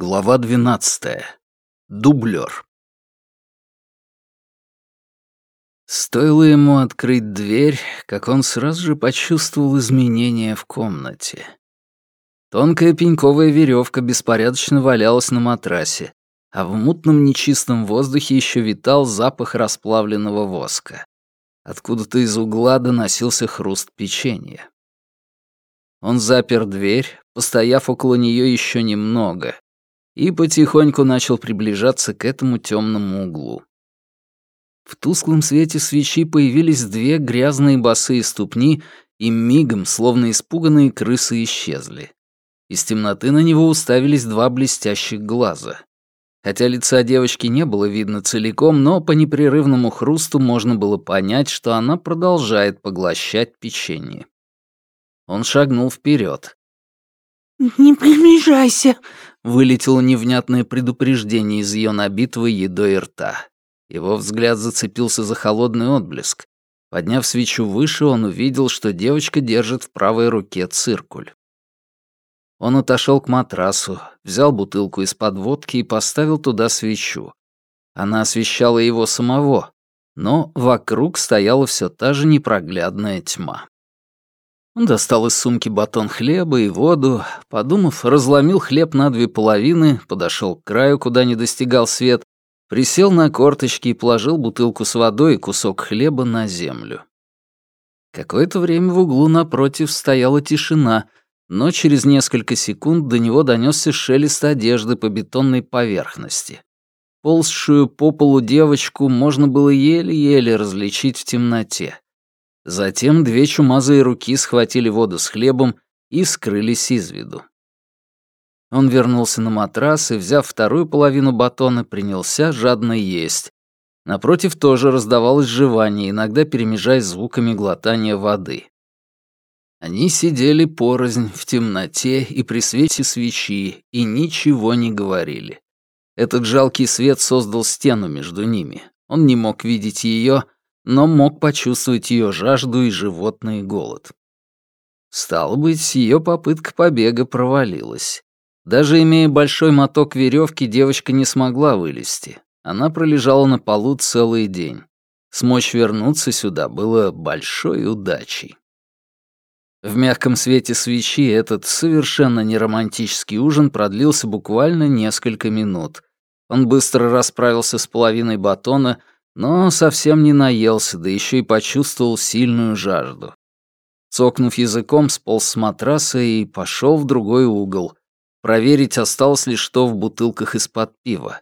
Глава 12. Дублер. Стоило ему открыть дверь, как он сразу же почувствовал изменения в комнате. Тонкая пеньковая веревка беспорядочно валялась на матрасе, а в мутном нечистом воздухе еще витал запах расплавленного воска. Откуда-то из угла доносился хруст печенья. Он запер дверь, постояв около нее еще немного, и потихоньку начал приближаться к этому темному углу. В тусклом свете свечи появились две грязные босые ступни и мигом, словно испуганные крысы, исчезли. Из темноты на него уставились два блестящих глаза. Хотя лица девочки не было видно целиком, но по непрерывному хрусту можно было понять, что она продолжает поглощать печенье. Он шагнул вперед. «Не приближайся!» — вылетело невнятное предупреждение из ее набитого едой рта. Его взгляд зацепился за холодный отблеск. Подняв свечу выше, он увидел, что девочка держит в правой руке циркуль. Он отошел к матрасу, взял бутылку из-под водки и поставил туда свечу. Она освещала его самого, но вокруг стояла все та же непроглядная тьма. Он достал из сумки батон хлеба и воду, подумав, разломил хлеб на две половины, подошел к краю, куда не достигал свет, присел на корточки и положил бутылку с водой и кусок хлеба на землю. Какое-то время в углу напротив стояла тишина, но через несколько секунд до него донесся шелест одежды по бетонной поверхности. Ползшую по полу девочку можно было еле-еле различить в темноте. Затем две чумазые руки схватили воду с хлебом и скрылись из виду. Он вернулся на матрас и, взяв вторую половину батона, принялся жадно есть. Напротив тоже раздавалось жевание, иногда перемежаясь звуками глотания воды. Они сидели порознь в темноте и при свете свечи и ничего не говорили. Этот жалкий свет создал стену между ними. Он не мог видеть ее, но мог почувствовать ее жажду и животный голод. Стало быть, ее попытка побега провалилась. Даже имея большой моток веревки, девочка не смогла вылезти. Она пролежала на полу целый день. Смочь вернуться сюда было большой удачей. В мягком свете свечи этот совершенно неромантический ужин продлился буквально несколько минут. Он быстро расправился с половиной батона, но совсем не наелся, да еще и почувствовал сильную жажду. Цокнув языком, сполз с матраса и пошел в другой угол. Проверить, осталось ли что в бутылках из-под пива.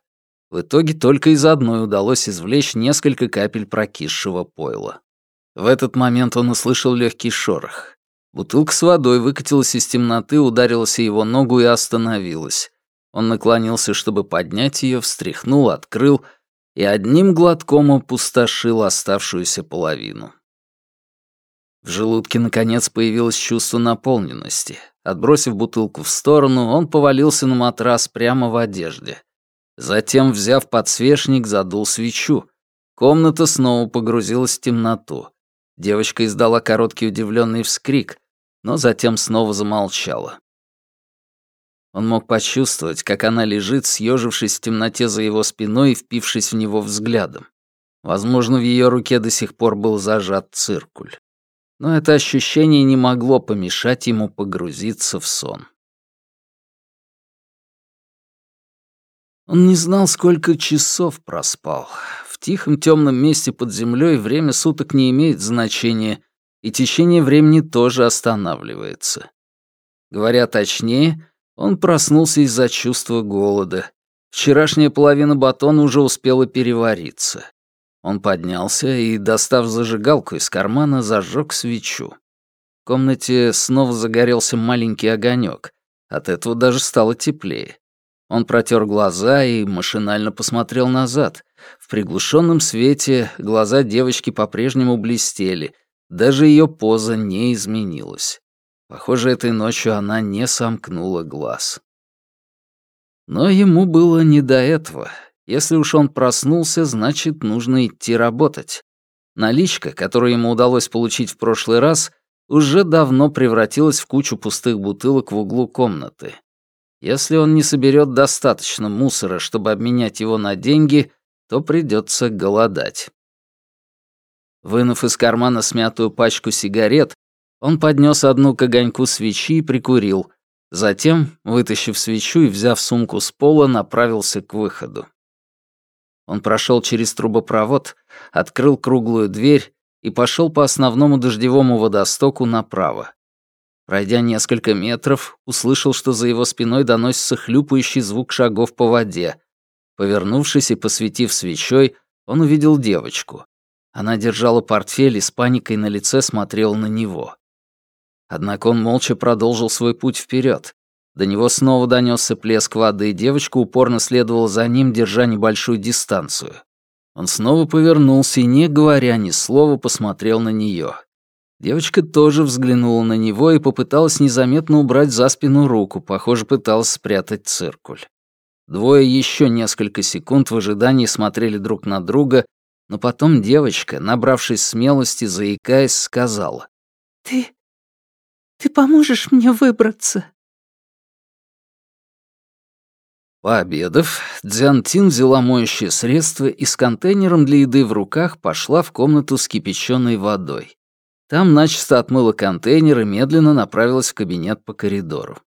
В итоге только из одной удалось извлечь несколько капель прокисшего пойла. В этот момент он услышал легкий шорох. Бутылка с водой выкатилась из темноты, ударилась о его ногу и остановилась. Он наклонился, чтобы поднять ее, встряхнул, открыл — и одним глотком опустошил оставшуюся половину. В желудке, наконец, появилось чувство наполненности. Отбросив бутылку в сторону, он повалился на матрас прямо в одежде. Затем, взяв подсвечник, задул свечу. Комната снова погрузилась в темноту. Девочка издала короткий удивленный вскрик, но затем снова замолчала. Он мог почувствовать, как она лежит, съежившись в темноте за его спиной и впившись в него взглядом. Возможно, в ее руке до сих пор был зажат циркуль. Но это ощущение не могло помешать ему погрузиться в сон. Он не знал, сколько часов проспал. В тихом темном месте под землей время суток не имеет значения, и течение времени тоже останавливается. Говоря точнее, он проснулся из-за чувства голода. Вчерашняя половина батона уже успела перевариться. Он поднялся и, достав зажигалку из кармана, зажег свечу. В комнате снова загорелся маленький огонек. От этого даже стало теплее. Он протер глаза и машинально посмотрел назад. В приглушенном свете глаза девочки по-прежнему блестели, даже ее поза не изменилась. Похоже, этой ночью она не сомкнула глаз. Но ему было не до этого. Если уж он проснулся, значит, нужно идти работать. Наличка, которую ему удалось получить в прошлый раз, уже давно превратилась в кучу пустых бутылок в углу комнаты. Если он не соберет достаточно мусора, чтобы обменять его на деньги, то придется голодать. Вынув из кармана смятую пачку сигарет, он поднес одну к огоньку свечи и прикурил. Затем, вытащив свечу и взяв сумку с пола, направился к выходу. Он прошел через трубопровод, открыл круглую дверь и пошел по основному дождевому водостоку направо. Пройдя несколько метров, услышал, что за его спиной доносится хлюпающий звук шагов по воде. Повернувшись и посветив свечой, он увидел девочку. Она держала портфель и с паникой на лице смотрела на него. Однако он молча продолжил свой путь вперед. До него снова донесся плеск воды, и девочка упорно следовала за ним, держа небольшую дистанцию. Он снова повернулся и, не говоря ни слова, посмотрел на нее. Девочка тоже взглянула на него и попыталась незаметно убрать за спину руку, похоже, пыталась спрятать циркуль. Двое еще несколько секунд в ожидании смотрели друг на друга, но потом девочка, набравшись смелости, заикаясь, сказала. «Ты... ты поможешь мне выбраться?» Пообедав, Дзянтин взяла моющее средство и с контейнером для еды в руках пошла в комнату с кипяченой водой. Там начисто отмыла контейнер и медленно направилась в кабинет по коридору.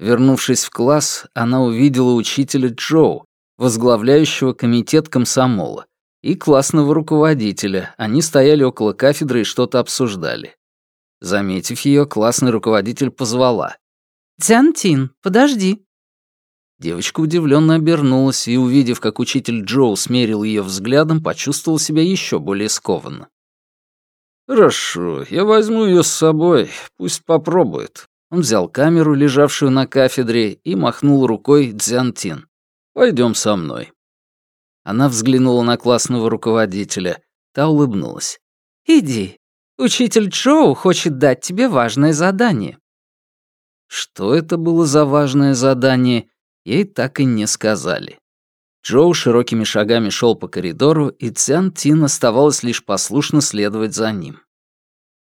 Вернувшись в класс, она увидела учителя Джоу, возглавляющего комитет комсомола, и классного руководителя. Они стояли около кафедры и что-то обсуждали. Заметив ее, классный руководитель позвала. «Дзянтин, подожди». Девочка удивленно обернулась и, увидев, как учитель Джоу смерил ее взглядом, почувствовала себя еще более скованно. «Хорошо, я возьму ее с собой, пусть попробует». Он взял камеру, лежавшую на кафедре, и махнул рукой Дзянтин. «Пойдем со мной». Она взглянула на классного руководителя. Та улыбнулась. «Иди. Учитель Джоу хочет дать тебе важное задание». Что это было за важное задание, ей так и не сказали. Джоу широкими шагами шел по коридору, и Цян Тин оставалось лишь послушно следовать за ним.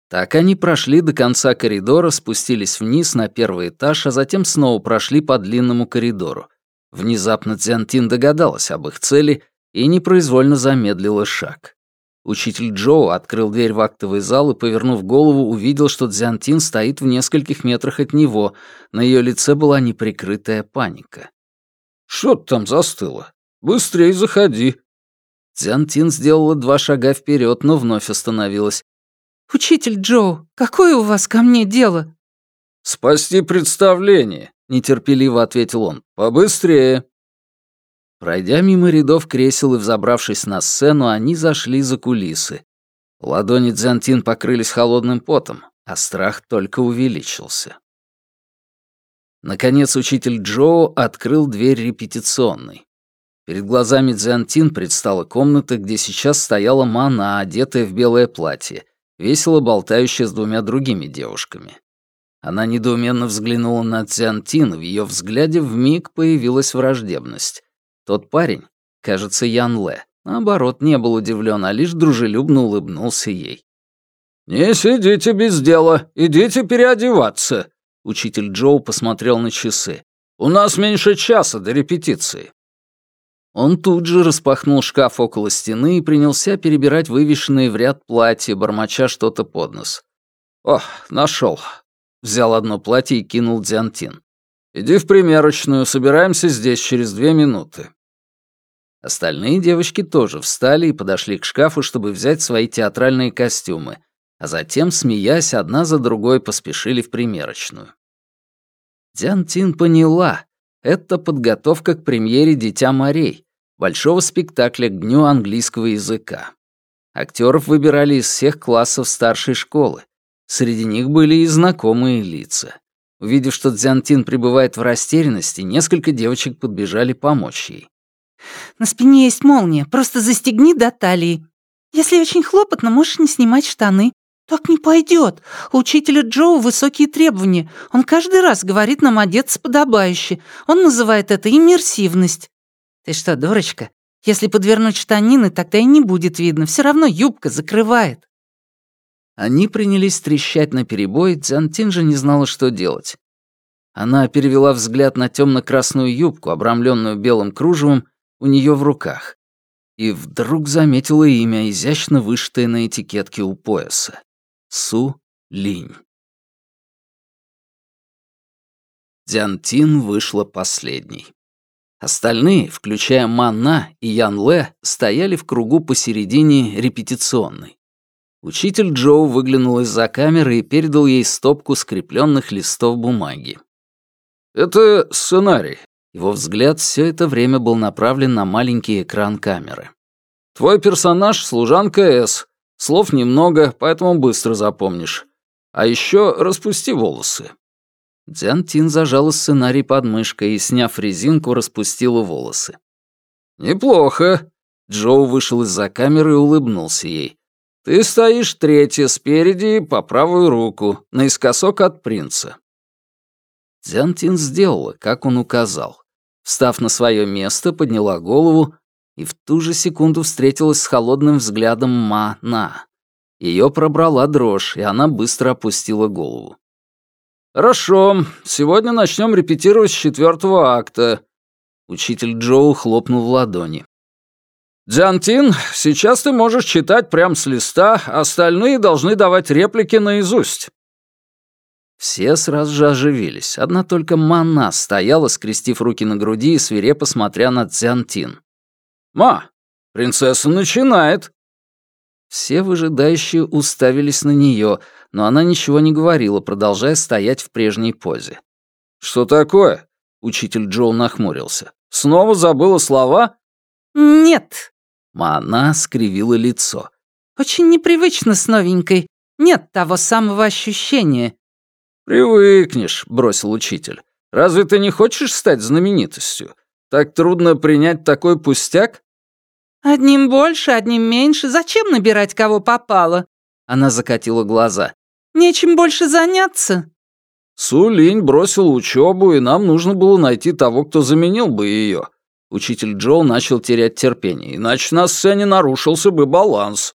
Так они прошли до конца коридора, спустились вниз на первый этаж, а затем снова прошли по длинному коридору. Внезапно Цзянтин догадалась об их цели и непроизвольно замедлила шаг. Учитель Джоу открыл дверь в актовый зал и, повернув голову, увидел, что Цзянтин стоит в нескольких метрах от него. На ее лице была неприкрытая паника. «Что ты там застыло? Быстрей заходи». Цзянтин сделала два шага вперед, но вновь остановилась. «Учитель Джоу, какое у вас ко мне дело?» «Спасти представление», — нетерпеливо ответил он. «Побыстрее». Пройдя мимо рядов кресел и взобравшись на сцену, они зашли за кулисы. Ладони Дзянтин покрылись холодным потом, а страх только увеличился. Наконец учитель Джоу открыл дверь репетиционной. Перед глазами Дзянтин предстала комната, где сейчас стояла Мана, одетая в белое платье, весело болтающая с двумя другими девушками. Она недоуменно взглянула на Дзянтин, в ее взгляде вмиг появилась враждебность. Тот парень, кажется, Ян Лэ, наоборот, не был удивлен, а лишь дружелюбно улыбнулся ей. «Не сидите без дела, идите переодеваться», — учитель Джоу посмотрел на часы. «У нас меньше часа до репетиции». Он тут же распахнул шкаф около стены и принялся перебирать вывешенные в ряд платья, бормоча что-то под нос. «О, нашел. Взял одно платье и кинул Дзянтин. «Иди в примерочную, собираемся здесь через две минуты». Остальные девочки тоже встали и подошли к шкафу, чтобы взять свои театральные костюмы, а затем, смеясь, одна за другой поспешили в примерочную. Дзянтин поняла, это подготовка к премьере «Дитя морей», большого спектакля к Дню английского языка. Актеров выбирали из всех классов старшей школы. Среди них были и знакомые лица. Увидев, что Дзянтин пребывает в растерянности, несколько девочек подбежали помочь ей. «На спине есть молния, просто застегни до талии. Если очень хлопотно, можешь не снимать штаны. Так не пойдет. У учителя Джоу высокие требования. Он каждый раз говорит нам одеться подобающе. Он называет это иммерсивность. «Ты что, дурочка? Если подвернуть штанины, тогда и не будет видно. Все равно юбка закрывает». Они принялись трещать на перебой, Дзянтин же не знала, что делать. Она перевела взгляд на темно-красную юбку, обрамленную белым кружевом, у нее в руках. И вдруг заметила имя, изящно вышитое на этикетке у пояса. Су Линь. Дзянтин вышла последней. Остальные, включая Манна и Ян Лэ, стояли в кругу посередине репетиционной. Учитель Джоу выглянул из-за камеры и передал ей стопку скрепленных листов бумаги. «Это сценарий». Его взгляд все это время был направлен на маленький экран камеры. «Твой персонаж — служанка С. Слов немного, поэтому быстро запомнишь. А еще распусти волосы». Дзян Тин зажала сценарий под мышкой и, сняв резинку, распустила волосы. «Неплохо». Джоу вышел из-за камеры и улыбнулся ей. Ты стоишь третья спереди по правую руку, наискосок от принца». Дзянтин сделала, как он указал. Встав на свое место, подняла голову и в ту же секунду встретилась с холодным взглядом Ма-На. Ее пробрала дрожь, и она быстро опустила голову. «Хорошо, сегодня начнем репетировать с четвертого акта». Учитель Джоу хлопнул в ладони. «Дзянтин, сейчас ты можешь читать прямо с листа, остальные должны давать реплики наизусть». Все сразу же оживились. Одна только Мана стояла, скрестив руки на груди и свирепо смотря на Дзянтин. «Ма, принцесса начинает!» Все выжидающие уставились на нее, но она ничего не говорила, продолжая стоять в прежней позе. «Что такое?» — учитель Джоу нахмурился. «Снова забыла слова?» «Нет», Мана скривила лицо. «Очень непривычно с новенькой. Нет того самого ощущения». «Привыкнешь», — бросил учитель. «Разве ты не хочешь стать знаменитостью? Так трудно принять такой пустяк?» «Одним больше, одним меньше. Зачем набирать кого попало?» Она закатила глаза. «Нечем больше заняться». Сулинь бросил учебу, и нам нужно было найти того, кто заменил бы ее. Учитель Джоу начал терять терпение, иначе на сцене нарушился бы баланс.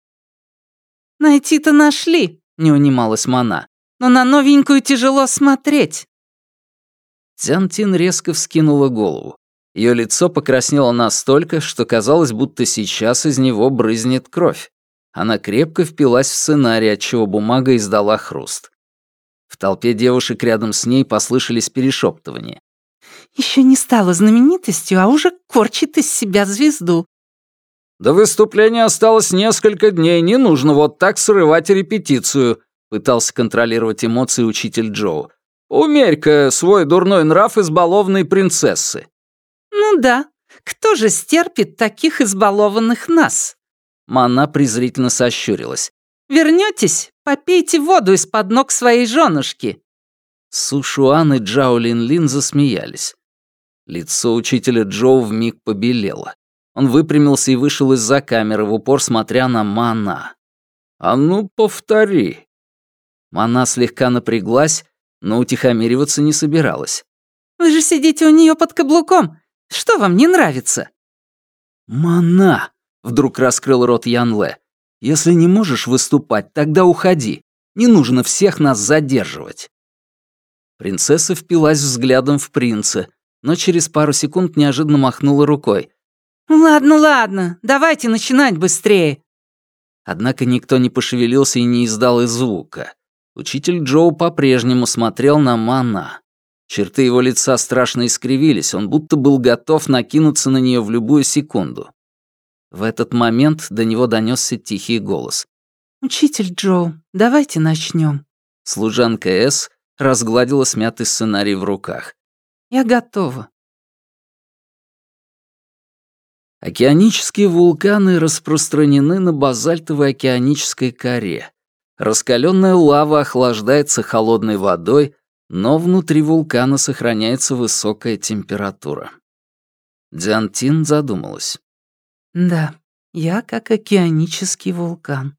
«Найти-то нашли», — не унималась Мана. «Но на новенькую тяжело смотреть». Тянтин резко вскинула голову. Ее лицо покраснело настолько, что казалось, будто сейчас из него брызнет кровь. Она крепко впилась в сценарий, отчего бумага издала хруст. В толпе девушек рядом с ней послышались перешептывания. Еще не стала знаменитостью, а уже корчит из себя звезду. До выступления осталось несколько дней, не нужно вот так срывать репетицию, пытался контролировать эмоции учитель Джоу. Умерь-ка свой дурной нрав избалованной принцессы. Ну да, кто же стерпит таких избалованных нас? Мана презрительно сощурилась. Вернетесь, попейте воду из-под ног своей женушки. Сушуан и Джао Лин Лин засмеялись. Лицо учителя Джоу вмиг побелело. Он выпрямился и вышел из-за камеры, в упор смотря на Мана. «А ну, повтори!» Мана слегка напряглась, но утихомириваться не собиралась. «Вы же сидите у нее под каблуком. Что вам не нравится?» «Мана!» — вдруг раскрыл рот Ян Лэ. «Если не можешь выступать, тогда уходи. Не нужно всех нас задерживать». Принцесса впилась взглядом в принца, но через пару секунд неожиданно махнула рукой. «Ладно, ладно, давайте начинать быстрее». Однако никто не пошевелился и не издал и звука. Учитель Джоу по-прежнему смотрел на Мана. Черты его лица страшно искривились, он будто был готов накинуться на нее в любую секунду. В этот момент до него донесся тихий голос. «Учитель Джоу, давайте начнем. Служанка С разгладила смятый сценарий в руках. «Я готова». Океанические вулканы распространены на базальтовой океанической коре. Раскаленная лава охлаждается холодной водой, но внутри вулкана сохраняется высокая температура. Дзянтин задумалась. «Да, я как океанический вулкан.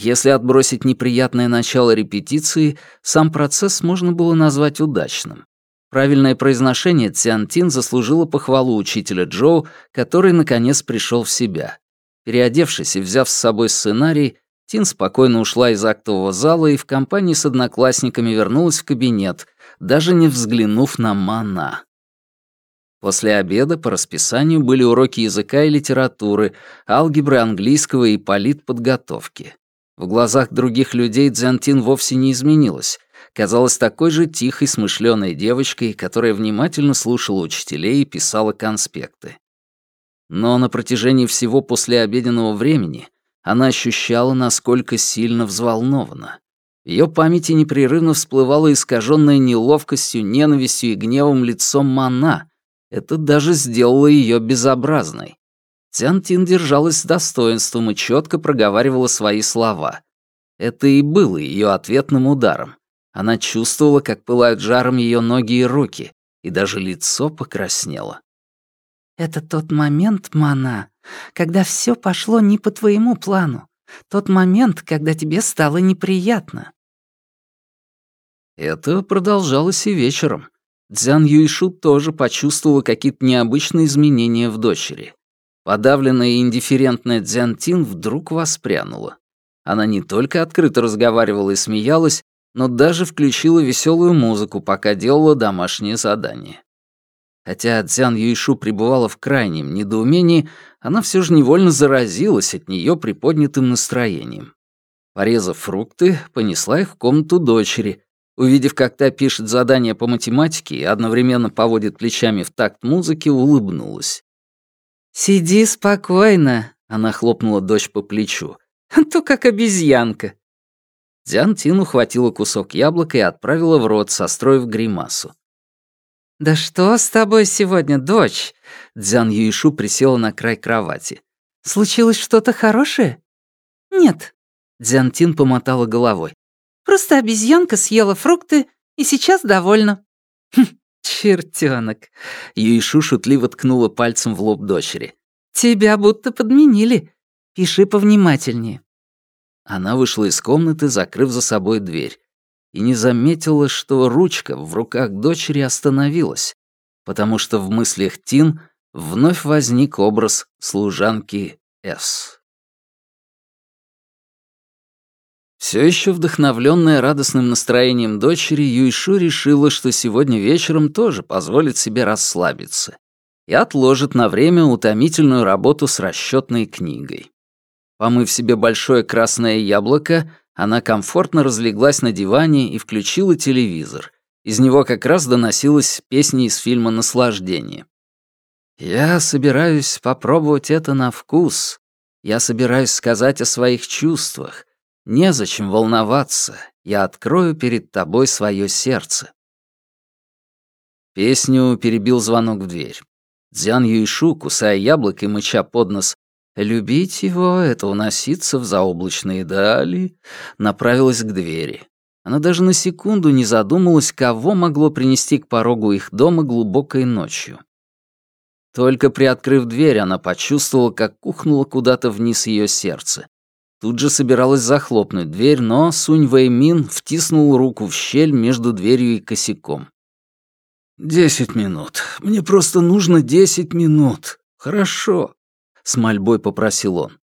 Если отбросить неприятное начало репетиции, сам процесс можно было назвать удачным. Правильное произношение Цянтин заслужило похвалу учителя Джоу, который, наконец, пришел в себя. Переодевшись и взяв с собой сценарий, Тин спокойно ушла из актового зала и в компании с одноклассниками вернулась в кабинет, даже не взглянув на Мана. После обеда по расписанию были уроки языка и литературы, алгебры английского и политподготовки. В глазах других людей Дзянтин вовсе не изменилась. Казалась такой же тихой, смышленой девочкой, которая внимательно слушала учителей и писала конспекты. Но на протяжении всего послеобеденного времени она ощущала, насколько сильно взволнована. В ее памяти непрерывно всплывало искаженное неловкостью, ненавистью и гневом лицо Мана. Это даже сделало ее безобразной. Тянтин держалась с достоинством и четко проговаривала свои слова. Это и было ее ответным ударом. Она чувствовала, как пылают жаром ее ноги и руки, и даже лицо покраснело. «Это тот момент, Мана, когда все пошло не по твоему плану. Тот момент, когда тебе стало неприятно». Это продолжалось и вечером. Дзян Юйшу тоже почувствовала какие-то необычные изменения в дочери. Подавленная и индифферентная Дзян Тин вдруг воспрянула. Она не только открыто разговаривала и смеялась, но даже включила веселую музыку, пока делала домашнее задание. Хотя Цзян Юйшу пребывала в крайнем недоумении, она все же невольно заразилась от нее приподнятым настроением. Порезав фрукты, понесла их в комнату дочери. Увидев, как та пишет задание по математике и одновременно поводит плечами в такт музыки, улыбнулась. «Сиди спокойно», — она хлопнула дочь по плечу. «А то как обезьянка». Дзян Тин ухватила кусок яблока и отправила в рот, состроив гримасу. «Да что с тобой сегодня, дочь?» Дзян Юишу присела на край кровати. «Случилось что-то хорошее?» «Нет», — Дзян Тин помотала головой. «Просто обезьянка съела фрукты и сейчас довольна». «Хм, чертёнок!» Юишу шутливо ткнула пальцем в лоб дочери. «Тебя будто подменили. Пиши повнимательнее». Она вышла из комнаты, закрыв за собой дверь и не заметила, что ручка в руках дочери остановилась, потому что в мыслях Тин вновь возник образ служанки С. Все еще вдохновленная радостным настроением дочери, Юйшу решила, что сегодня вечером тоже позволит себе расслабиться и отложит на время утомительную работу с расчетной книгой. Помыв себе большое красное яблоко, она комфортно разлеглась на диване и включила телевизор. Из него как раз доносилась песня из фильма «Наслаждение». «Я собираюсь попробовать это на вкус. Я собираюсь сказать о своих чувствах. Незачем волноваться. Я открою перед тобой свое сердце». Песню перебил звонок в дверь. Дзян Юйшу, кусая яблоко и мыча под нос, Любить его — это уноситься в заоблачные дали, направилась к двери. Она даже на секунду не задумалась, кого могло принести к порогу их дома глубокой ночью. Только приоткрыв дверь, она почувствовала, как ухнуло куда-то вниз ее сердце. Тут же собиралась захлопнуть дверь, но Сунь Вэймин втиснул руку в щель между дверью и косяком. «Десять минут. Мне просто нужно десять минут. Хорошо с мольбой попросил он.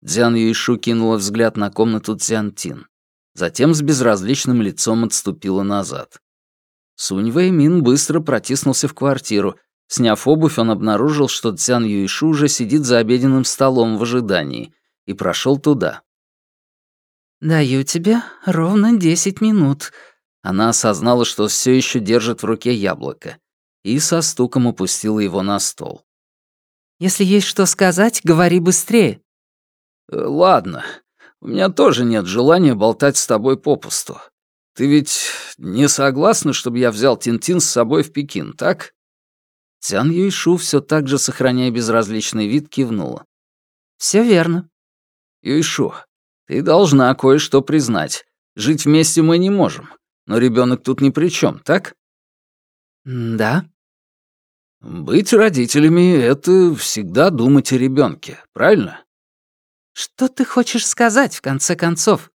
Дзян Юишу кинула взгляд на комнату Дзян Тин. Затем с безразличным лицом отступила назад. Сунь Вэймин быстро протиснулся в квартиру. Сняв обувь, он обнаружил, что Цян Юишу уже сидит за обеденным столом в ожидании, и прошел туда. «Даю тебе ровно десять минут». Она осознала, что все еще держит в руке яблоко, и со стуком упустила его на стол. Если есть что сказать, говори быстрее». Э, «Ладно. У меня тоже нет желания болтать с тобой попусту. Ты ведь не согласна, чтобы я взял Тинтин с собой в Пекин, так?» Цян Юйшу, все так же сохраняя безразличный вид, кивнула. Все верно». «Юйшу, ты должна кое-что признать. Жить вместе мы не можем, но ребенок тут ни при чем, так?» «Да», быть родителями — это всегда думать о ребенке, правильно? Что ты хочешь сказать, в конце концов?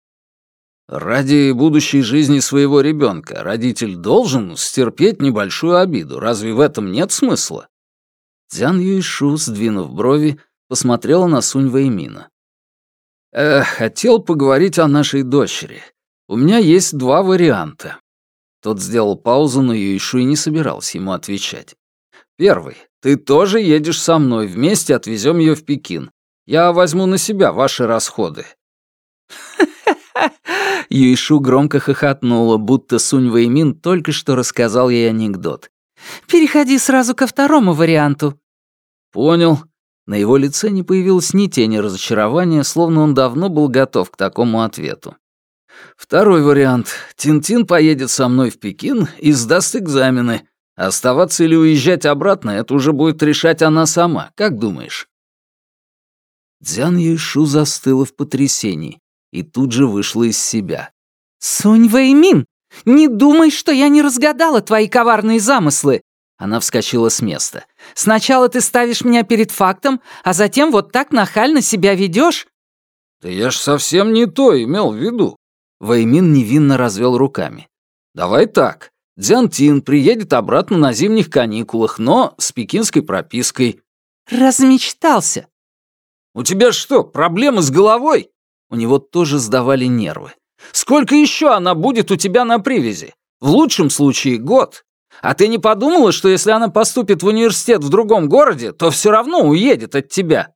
Ради будущей жизни своего ребенка родитель должен стерпеть небольшую обиду. Разве в этом нет смысла? Дзян Юйшу, сдвинув брови, посмотрела на Сунь Вэймина. «Э, хотел поговорить о нашей дочери. У меня есть два варианта. Тот сделал паузу, но Юйшу и не собирался ему отвечать. «Первый. Ты тоже едешь со мной. Вместе отвезем ее в Пекин. Я возьму на себя ваши расходы». Юйшу громко хохотнула, будто Сунь Вэймин только что рассказал ей анекдот. «Переходи сразу ко второму варианту». «Понял». На его лице не появилось ни тени разочарования, словно он давно был готов к такому ответу. Второй вариант. Тинтин поедет со мной в Пекин и сдаст экзамены. Оставаться или уезжать обратно, это уже будет решать она сама. Как думаешь?» Дзян Юйшу застыла в потрясении и тут же вышла из себя. «Сунь Вэймин, не думай, что я не разгадала твои коварные замыслы!» Она вскочила с места. «Сначала ты ставишь меня перед фактом, а затем вот так нахально себя ведешь. «Да я ж совсем не то имел в виду. Вэймин невинно развел руками. «Давай так. Дзянтин приедет обратно на зимних каникулах, но с пекинской пропиской». «Размечтался». «У тебя что, проблемы с головой?» У него тоже сдавали нервы. «Сколько еще она будет у тебя на привязи? В лучшем случае год. А ты не подумала, что если она поступит в университет в другом городе, то все равно уедет от тебя?»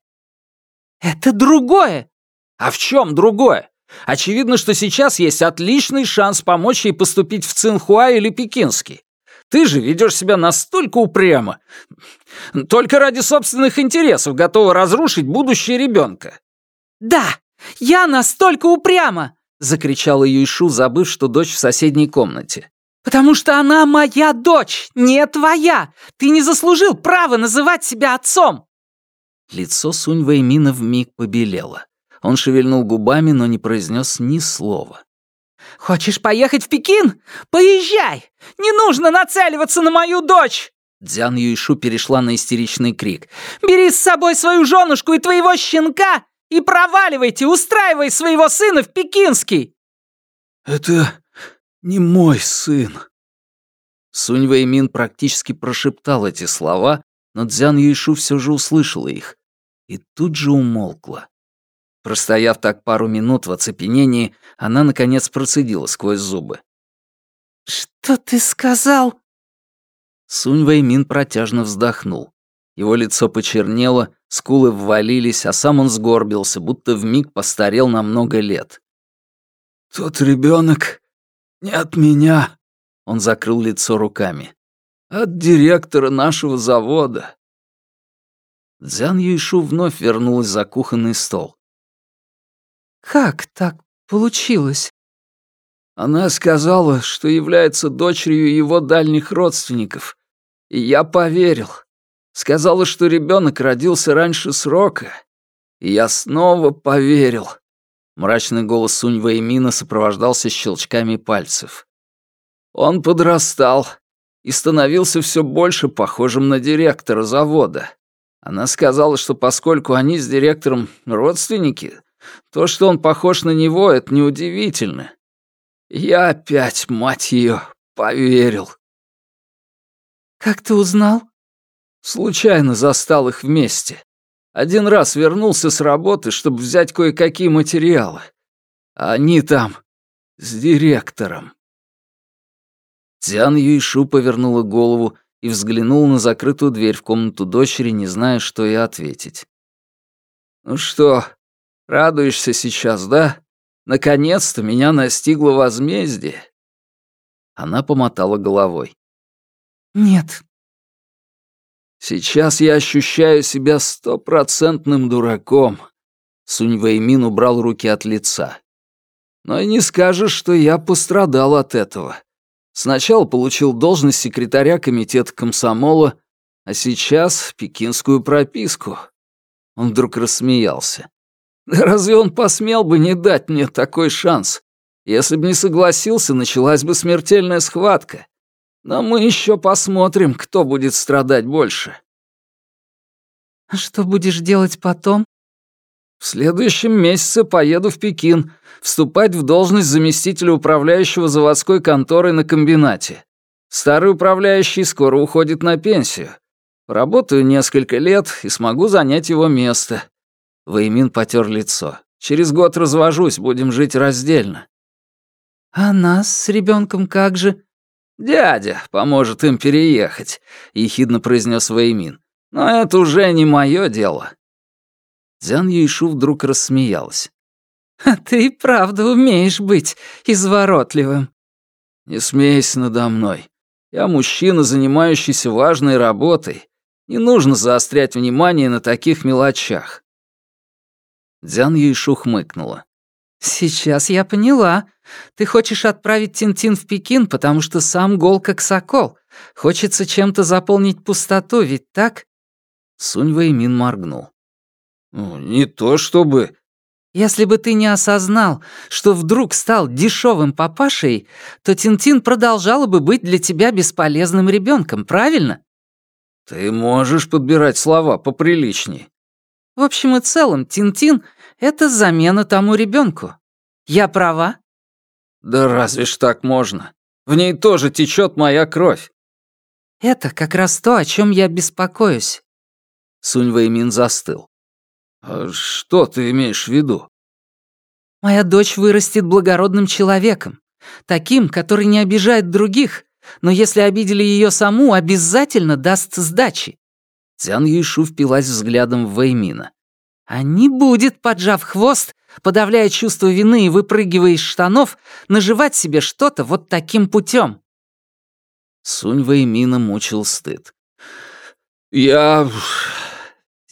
«Это другое!» «А в чем другое? Очевидно, что сейчас есть отличный шанс помочь ей поступить в Цинхуа или Пекинский. Ты же ведешь себя настолько упрямо. Только ради собственных интересов готова разрушить будущее ребенка. «Да, я настолько упряма!» — закричала Юйшу, забыв, что дочь в соседней комнате. «Потому что она моя дочь, не твоя! Ты не заслужил права называть себя отцом!» Лицо Сунь Вэймина вмиг побелело. Он шевельнул губами, но не произнес ни слова. «Хочешь поехать в Пекин? Поезжай! Не нужно нацеливаться на мою дочь!» Дзян Юйшу перешла на истеричный крик. «Бери с собой свою женушку и твоего щенка и проваливайте, устраивай своего сына в Пекинский!» «Это не мой сын!» Сунь Вэймин практически прошептал эти слова, но Дзян Юйшу все же услышала их и тут же умолкла. Простояв так пару минут в оцепенении, она, наконец, процедила сквозь зубы. «Что ты сказал?» Сунь Вэймин протяжно вздохнул. Его лицо почернело, скулы ввалились, а сам он сгорбился, будто вмиг постарел на много лет. «Тот ребенок не от меня», — он закрыл лицо руками. «От директора нашего завода». Дзян Юйшу вновь вернулась за кухонный стол. Как так получилось? Она сказала, что является дочерью его дальних родственников. И я поверил. Сказала, что ребенок родился раньше срока. И я снова поверил. Мрачный голос Сунь Вэймина сопровождался щелчками пальцев. Он подрастал и становился все больше похожим на директора завода. Она сказала, что поскольку они с директором родственники, то, что он похож на него, это неудивительно. Я опять, мать ее, поверил. Как ты узнал? Случайно застал их вместе. Один раз вернулся с работы, чтобы взять кое-какие материалы. Они там с директором. Тян Юйшу повернула голову и взглянула на закрытую дверь в комнату дочери, не зная, что ей ответить. «Ну что, Радуешься сейчас, да? Наконец-то меня настигло возмездие. Она помотала головой. Нет. Сейчас я ощущаю себя стопроцентным дураком. Сунь Вэймин убрал руки от лица. Но и не скажешь, что я пострадал от этого. Сначала получил должность секретаря комитета комсомола, а сейчас пекинскую прописку. Он вдруг рассмеялся. разве он посмел бы не дать мне такой шанс? Если бы не согласился, началась бы смертельная схватка. Но мы еще посмотрим, кто будет страдать больше. А что будешь делать потом? В следующем месяце поеду в Пекин, вступать в должность заместителя управляющего заводской конторой на комбинате. Старый управляющий скоро уходит на пенсию. Работаю несколько лет и смогу занять его место. Вэймин потер лицо. «Через год развожусь, будем жить раздельно». «А нас с ребенком как же?» «Дядя поможет им переехать», — ехидно произнес Вэймин. «Но это уже не мое дело». Дзян Юйшу вдруг рассмеялась. «А ты и правда умеешь быть изворотливым». «Не смейся надо мной. Я мужчина, занимающийся важной работой. Не нужно заострять внимание на таких мелочах». Дзян Юйшу хмыкнула. «Сейчас я поняла. Ты хочешь отправить Тинтин в Пекин, потому что сам гол как сокол. Хочется чем-то заполнить пустоту, ведь так?» Сунь Вэймин моргнул. «Ну, «Не то чтобы...» «Если бы ты не осознал, что вдруг стал дешевым папашей, то Тинтин продолжала бы быть для тебя бесполезным ребенком, правильно?» «Ты можешь подбирать слова поприличней». «В общем и целом, Тинтин — это замена тому ребенку. Я права?» «Да разве ж так можно? В ней тоже течет моя кровь». «Это как раз то, о чем я беспокоюсь». Сунь Вэймин застыл. А «Что ты имеешь в виду?» «Моя дочь вырастет благородным человеком, таким, который не обижает других, но если обидели ее саму, обязательно даст сдачи». Цян Юйшу впилась взглядом в Вэймина. «А не будет, поджав хвост, подавляя чувство вины и выпрыгивая из штанов, наживать себе что-то вот таким путем. Сунь Вэймина мучил стыд. «Я...»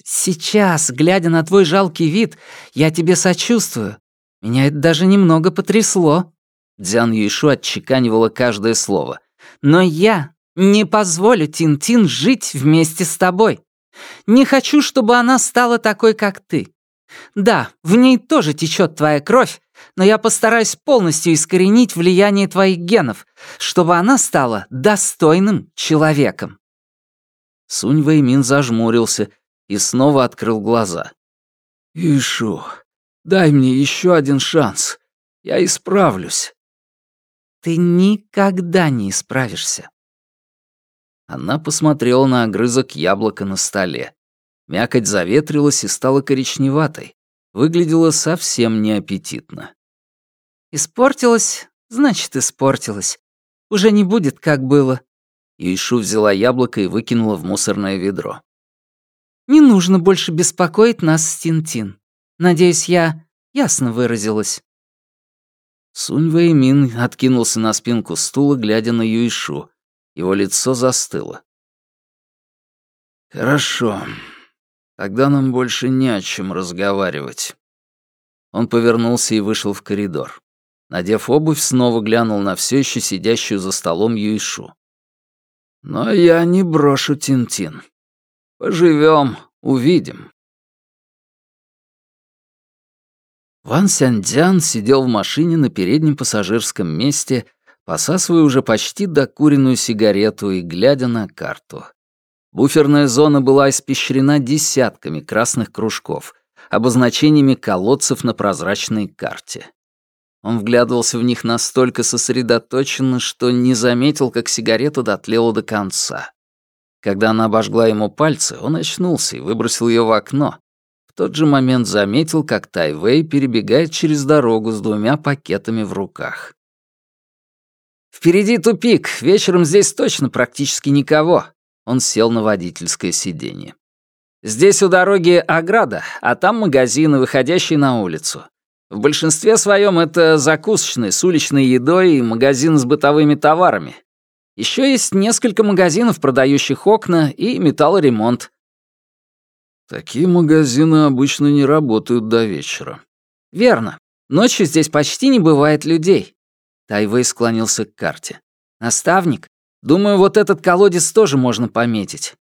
«Сейчас, глядя на твой жалкий вид, я тебе сочувствую. Меня это даже немного потрясло». Дзян Юйшу отчеканивала каждое слово. «Но я не позволю Тин-Тин жить вместе с тобой. Не хочу, чтобы она стала такой, как ты. Да, в ней тоже течет твоя кровь, но я постараюсь полностью искоренить влияние твоих генов, чтобы она стала достойным человеком». Сунь Вэймин зажмурился и снова открыл глаза. «Ишу, дай мне еще один шанс. Я исправлюсь». «Ты никогда не исправишься». Она посмотрела на огрызок яблока на столе. Мякоть заветрилась и стала коричневатой. Выглядела совсем неаппетитно. «Испортилась, значит, испортилась. Уже не будет, как было». Ишу взяла яблоко и выкинула в мусорное ведро. «Не нужно больше беспокоить нас с Тинтин. Надеюсь, я ясно выразилась». Сунь Вэймин откинулся на спинку стула, глядя на Юйшу. Его лицо застыло. «Хорошо. Тогда нам больше не о чем разговаривать». Он повернулся и вышел в коридор. Надев обувь, снова глянул на все еще сидящую за столом Юйшу. «Но я не брошу Тинтин. -тин. Поживем, увидим». Ван Сяньцзян сидел в машине на переднем пассажирском месте, посасывая уже почти докуренную сигарету и глядя на карту. Буферная зона была испещрена десятками красных кружков, обозначениями колодцев на прозрачной карте. Он вглядывался в них настолько сосредоточенно, что не заметил, как сигарета дотлела до конца. Когда она обожгла ему пальцы, он очнулся и выбросил ее в окно. В тот же момент заметил, как Тайвей перебегает через дорогу с двумя пакетами в руках. «Впереди тупик, вечером здесь точно практически никого», он сел на водительское сиденье. «Здесь у дороги ограда, а там магазины, выходящие на улицу. В большинстве своем это закусочные с уличной едой и магазины с бытовыми товарами. Еще есть несколько магазинов, продающих окна и металлоремонт». «Такие магазины обычно не работают до вечера». «Верно. Ночью здесь почти не бывает людей». Тайвей склонился к карте. «Наставник, Думаю, вот этот колодец тоже можно пометить».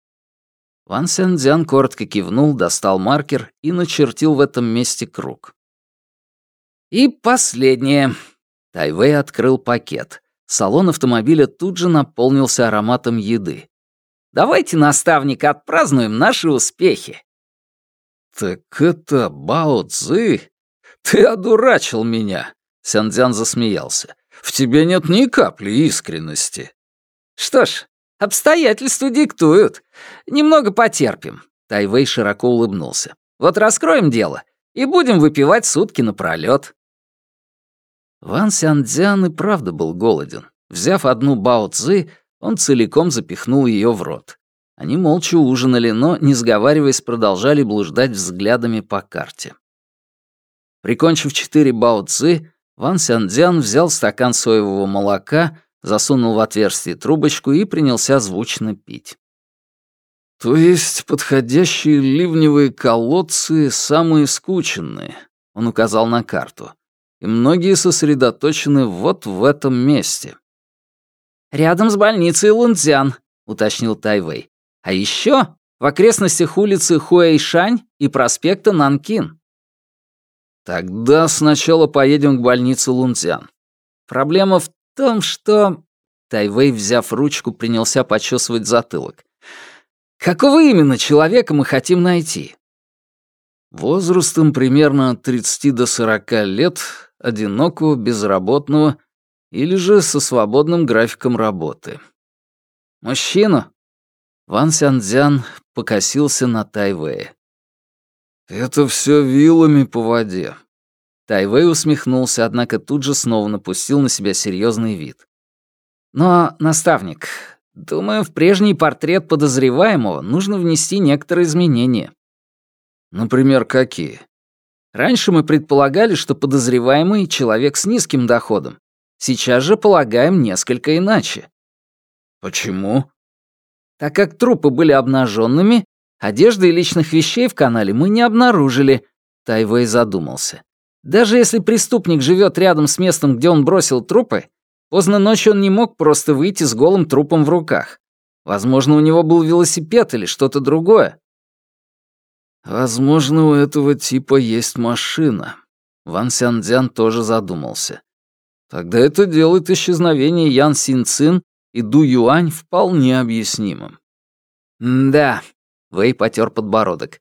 Ван Сянцзян коротко кивнул, достал маркер и начертил в этом месте круг. «И последнее». Тайвей открыл пакет. Салон автомобиля тут же наполнился ароматом еды. «Давайте, наставник, отпразднуем наши успехи». «Так это Бао Цзы? Ты одурачил меня!» Сянцзян засмеялся. «В тебе нет ни капли искренности». «Что ж, обстоятельства диктуют. Немного потерпим». Тайвей широко улыбнулся. «Вот раскроем дело и будем выпивать сутки напролёт». Ван Сяндзян и правда был голоден. Взяв одну бао цзы, он целиком запихнул ее в рот. Они молча ужинали, но, не сговариваясь, продолжали блуждать взглядами по карте. Прикончив четыре бао цзы, Ван Сяндзян взял стакан соевого молока, засунул в отверстие трубочку и принялся звучно пить. То есть подходящие ливневые колодцы самые скученные, он указал на карту. И многие сосредоточены вот в этом месте. Рядом с больницей Лунцзян, уточнил Тайвей. А еще в окрестностях улицы Хуэйшань и проспекта Нанкин. Тогда сначала поедем к больнице Лунцзян. Проблема в том, что... Тайвей, взяв ручку, принялся почесывать затылок. Какого именно человека мы хотим найти? Возрастом примерно от 30 до 40 лет, одинокого, безработного или же со свободным графиком работы. Мужчину? Ван Сянцзян покосился на Тайвэя. «Это все вилами по воде». Тайвей усмехнулся, однако тут же снова напустил на себя серьезный вид. «Но, наставник, думаю, в прежний портрет подозреваемого нужно внести некоторые изменения». «Например, какие?» «Раньше мы предполагали, что подозреваемый — человек с низким доходом. Сейчас же полагаем несколько иначе». «Почему?» Так как трупы были обнаженными, одежды и личных вещей в канале мы не обнаружили. Тайвей задумался. Даже если преступник живет рядом с местом, где он бросил трупы, поздно ночью он не мог просто выйти с голым трупом в руках. Возможно, у него был велосипед или что-то другое. Возможно, у этого типа есть машина. Ван Сяндзян тоже задумался. Тогда это делает исчезновение Ян Син Цин и Ду Юань вполне объяснимым. «Да», — Вэй потер подбородок.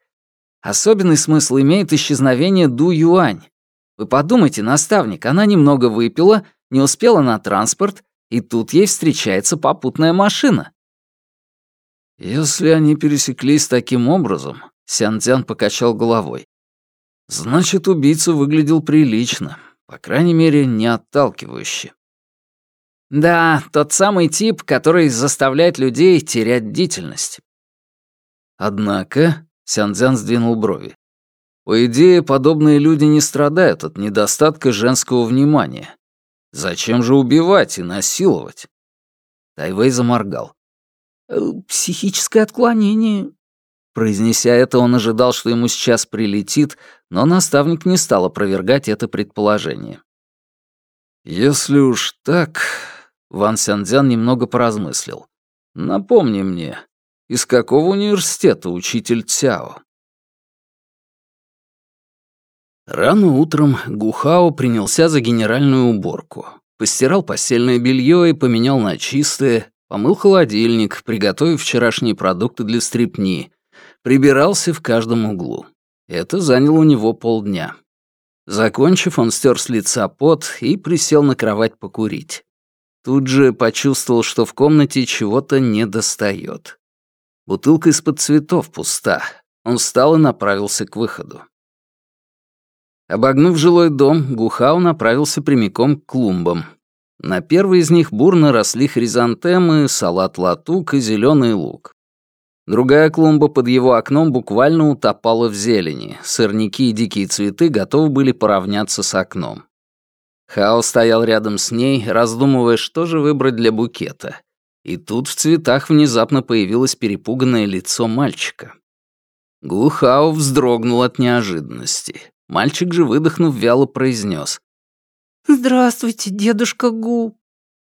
«Особенный смысл имеет исчезновение Ду Юань. Вы подумайте, наставник, она немного выпила, не успела на транспорт, и тут ей встречается попутная машина». «Если они пересеклись таким образом», — Сян покачал головой, «значит, убийца выглядел прилично, по крайней мере, не отталкивающе». Да, тот самый тип, который заставляет людей терять бдительность. Однако, Сянцзян сдвинул брови. По идее, подобные люди не страдают от недостатка женского внимания. Зачем же убивать и насиловать? Тайвей заморгал. «Э, «Психическое отклонение». Произнеся это, он ожидал, что ему сейчас прилетит, но наставник не стал опровергать это предположение. «Если уж так, Ван Сяндзян немного поразмыслил. «Напомни мне, из какого университета учитель Цяо?» Рано утром Гухао принялся за генеральную уборку. Постирал постельное белье и поменял на чистое, помыл холодильник, приготовив вчерашние продукты для стрипни, прибирался в каждом углу. Это заняло у него полдня. Закончив, он стер с лица пот и присел на кровать покурить. Тут же почувствовал, что в комнате чего-то недостает. Бутылка из-под цветов пуста. Он встал и направился к выходу. Обогнув жилой дом, Гухау направился прямиком к клумбам. На первой из них бурно росли хризантемы, салат-латук и зеленый лук. Другая клумба под его окном буквально утопала в зелени. Сорняки и дикие цветы готовы были поравняться с окном. Хао стоял рядом с ней, раздумывая, что же выбрать для букета. И тут в цветах внезапно появилось перепуганное лицо мальчика. Гу Хао вздрогнул от неожиданности. Мальчик же, выдохнув, вяло произнес: «Здравствуйте, дедушка Гу».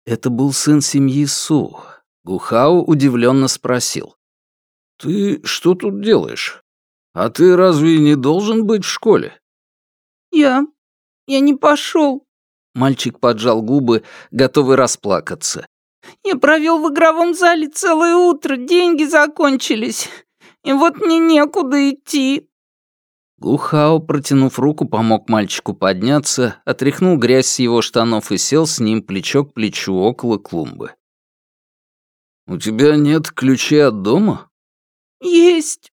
Это был сын семьи Су. Гухао удивленно спросил. «Ты что тут делаешь? А ты разве не должен быть в школе?» «Я... я не пошел. Мальчик поджал губы, готовый расплакаться. «Я провел в игровом зале целое утро, деньги закончились. И вот мне некуда идти». Гухао, протянув руку, помог мальчику подняться, отряхнул грязь с его штанов и сел с ним плечо к плечу около клумбы. «У тебя нет ключей от дома?» «Есть».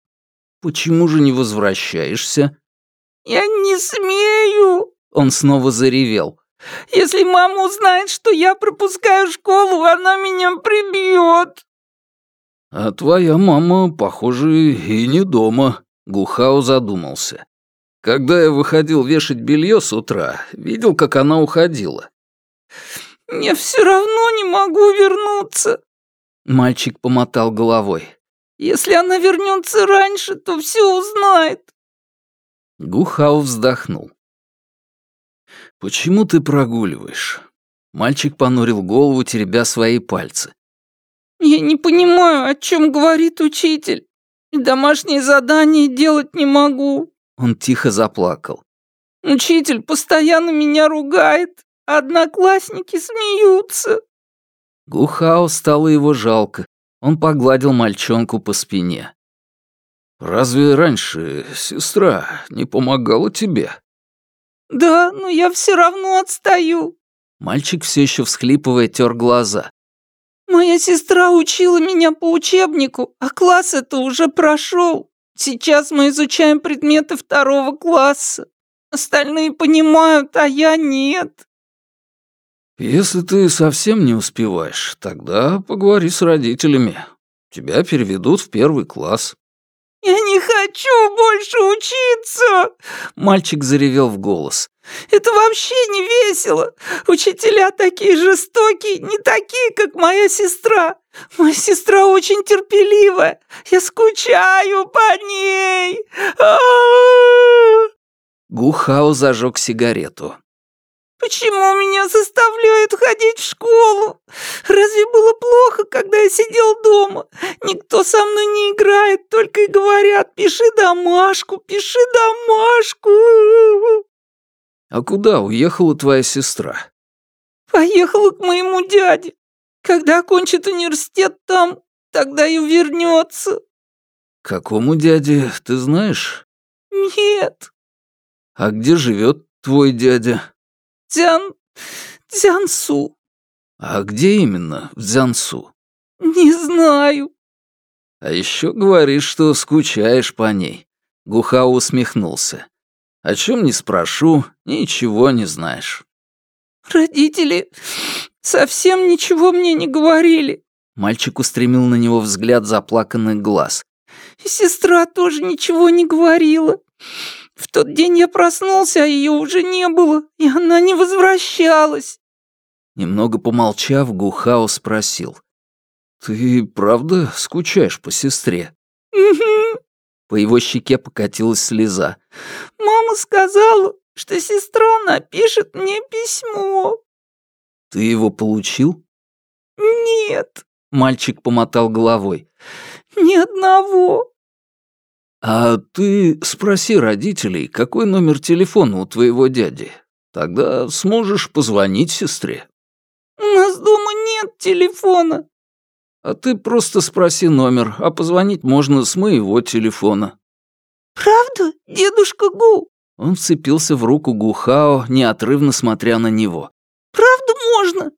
«Почему же не возвращаешься?» «Я не смею!» Он снова заревел. Если мама узнает, что я пропускаю школу, она меня прибьет. А твоя мама, похоже, и не дома, Гухао задумался. Когда я выходил вешать белье с утра, видел, как она уходила. «Я все равно не могу вернуться», — мальчик помотал головой. «Если она вернется раньше, то все узнает». Гухау вздохнул. «Почему ты прогуливаешь?» Мальчик понурил голову, теребя свои пальцы. «Я не понимаю, о чем говорит учитель. Домашние задания делать не могу. Он тихо заплакал. «Учитель постоянно меня ругает, одноклассники смеются». Гухао стало его жалко. Он погладил мальчонку по спине. «Разве раньше сестра не помогала тебе?» «Да, но я все равно отстаю». Мальчик все еще всхлипывая тер глаза. «Моя сестра учила меня по учебнику, а класс это уже прошел. Сейчас мы изучаем предметы второго класса. Остальные понимают, а я нет. Если ты совсем не успеваешь, тогда поговори с родителями. Тебя переведут в первый класс. «Я не хочу больше учиться!» Мальчик заревел в голос. «Это вообще не весело! Учителя такие жестокие, не такие, как моя сестра! Моя сестра очень терпеливая! Я скучаю по ней!» Гухао зажег сигарету. Почему меня заставляют ходить в школу? Разве было плохо, когда я сидел дома? Никто со мной не играет, только и говорят, пиши домашку, пиши домашку. А куда уехала твоя сестра? Поехала к моему дяде. Когда окончит университет там, тогда и вернется. Какому дяде, ты знаешь? Нет. А где живет твой дядя? Дзян... Дзянсу». «А где именно в Дзянсу?» «Не знаю». «А еще говоришь, что скучаешь по ней». Гухао усмехнулся. «О чем не спрошу, ничего не знаешь». «Родители совсем ничего мне не говорили». Мальчик устремил на него взгляд заплаканных глаз. «И сестра тоже ничего не говорила. Тот день я проснулся, а ее уже не было, и она не возвращалась. Немного помолчав, Гухао спросил. «Ты правда скучаешь по сестре?» «Угу». По его щеке покатилась слеза. «Мама сказала, что сестра напишет мне письмо». «Ты его получил?» «Нет». Мальчик помотал головой. «Ни одного». «А ты спроси родителей, какой номер телефона у твоего дяди. Тогда сможешь позвонить сестре». «У нас дома нет телефона». «А ты просто спроси номер, а позвонить можно с моего телефона». «Правда, дедушка Гу?» Он вцепился в руку Гухао, неотрывно смотря на него. «Правда можно?»